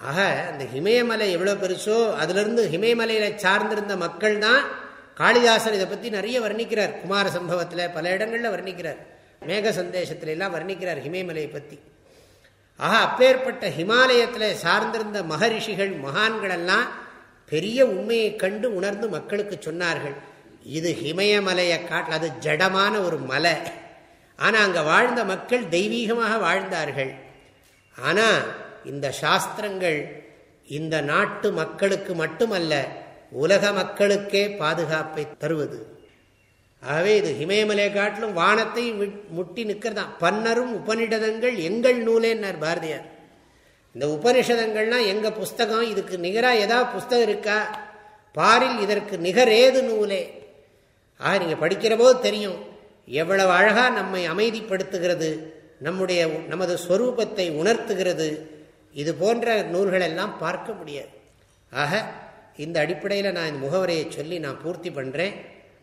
ஆக அந்த ஹிமயமலை எவ்வளோ பெருசோ அதுலேருந்து ஹிமயமலையில் சார்ந்திருந்த மக்கள் தான் காளிதாசன் இதை பற்றி நிறைய வர்ணிக்கிறார். குமார சம்பவத்தில் பல இடங்களில் வர்ணிக்கிறார். மேக சந்தேசத்துல எல்லாம் வர்ணிக்கிறார் ஹிமயமலையை பற்றி ஆக அப்பேற்பட்ட ஹிமாலயத்தில் சார்ந்திருந்த மகரிஷிகள் மகான்கள் எல்லாம் பெரிய உண்மையை கண்டு உணர்ந்து மக்களுக்கு சொன்னார்கள் இது ஹிமயமலையை காட்டில் அது ஜடமான ஒரு மலை. ஆனால் அங்கே வாழ்ந்த மக்கள் தெய்வீகமாக வாழ்ந்தார்கள். ஆனால் இந்த சாஸ்திரங்கள் இந்த நாட்டு மக்களுக்கு மட்டுமல்ல உலக மக்களுக்கே பாதுகாப்பை தருவது. ஆகவே இது ஹிமயமலை காட்டிலும் வானத்தை முட்டி நிற்கிறதான் பன்னரும் உபநிடதங்கள் எங்கள் நூலேன்னார் பாரதியார். இந்த உபனிஷதங்கள்னா எங்கள் புஸ்தகம் இதுக்கு நிகராக ஏதாவது புஸ்தகம் இருக்கா? பாரில் இதற்கு நிகரேது நூலே. ஆக நீங்கள் படிக்கிற போது தெரியும் எவ்வளவு அழகாக நம்மை அமைதிப்படுத்துகிறது நம்முடைய நமது ஸ்வரூபத்தை உணர்த்துகிறது. இது போன்ற நூல்கள் எல்லாம் பார்க்க முடியாது. ஆக இந்த அடிப்படையில் நான் இந்த முகவரையை சொல்லி நான் பூர்த்தி பண்ணுறேன்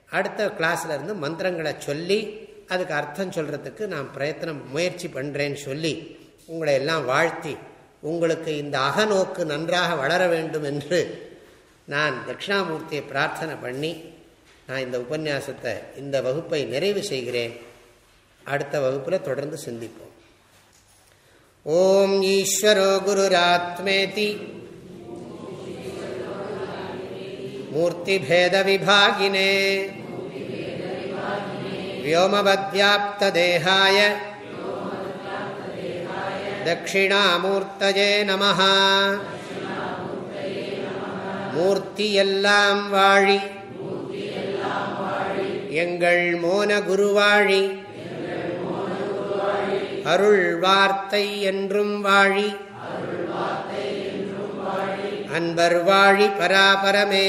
அடுத்த கிளாஸ்லேருந்து மந்திரங்களை சொல்லி அதுக்கு அர்த்தம் சொல்கிறதுக்கு நான் பிரயத்தனம் முயற்சி பண்ணுறேன்னு சொல்லி உங்களை எல்லாம் வாழ்த்தி உங்களுக்கு இந்த அகநோக்கு நன்றாக வளர வேண்டும் என்று நான் தட்சிணாமூர்த்தியை பிரார்த்தனை பண்ணி நான் இந்த உபன்யாசத்தை இந்த வகுப்பை நிறைவு செய்கிறேன். அடுத்த வகுப்பில் தொடர்ந்து சிந்திப்போம். ஓம் ஈஸ்வரோ குருராத்மேதி. மூர்த்திபேத விபாகினே. व्योमवद्व्याप्तदेहाय दक्षिणामूर्तये नमः மூர்த்தியெல்லாம் வாழி எங்கள் மோன குருவாழி அருள் வார்த்தை என்றும் வாழி அன்பர் வாழி பராபரமே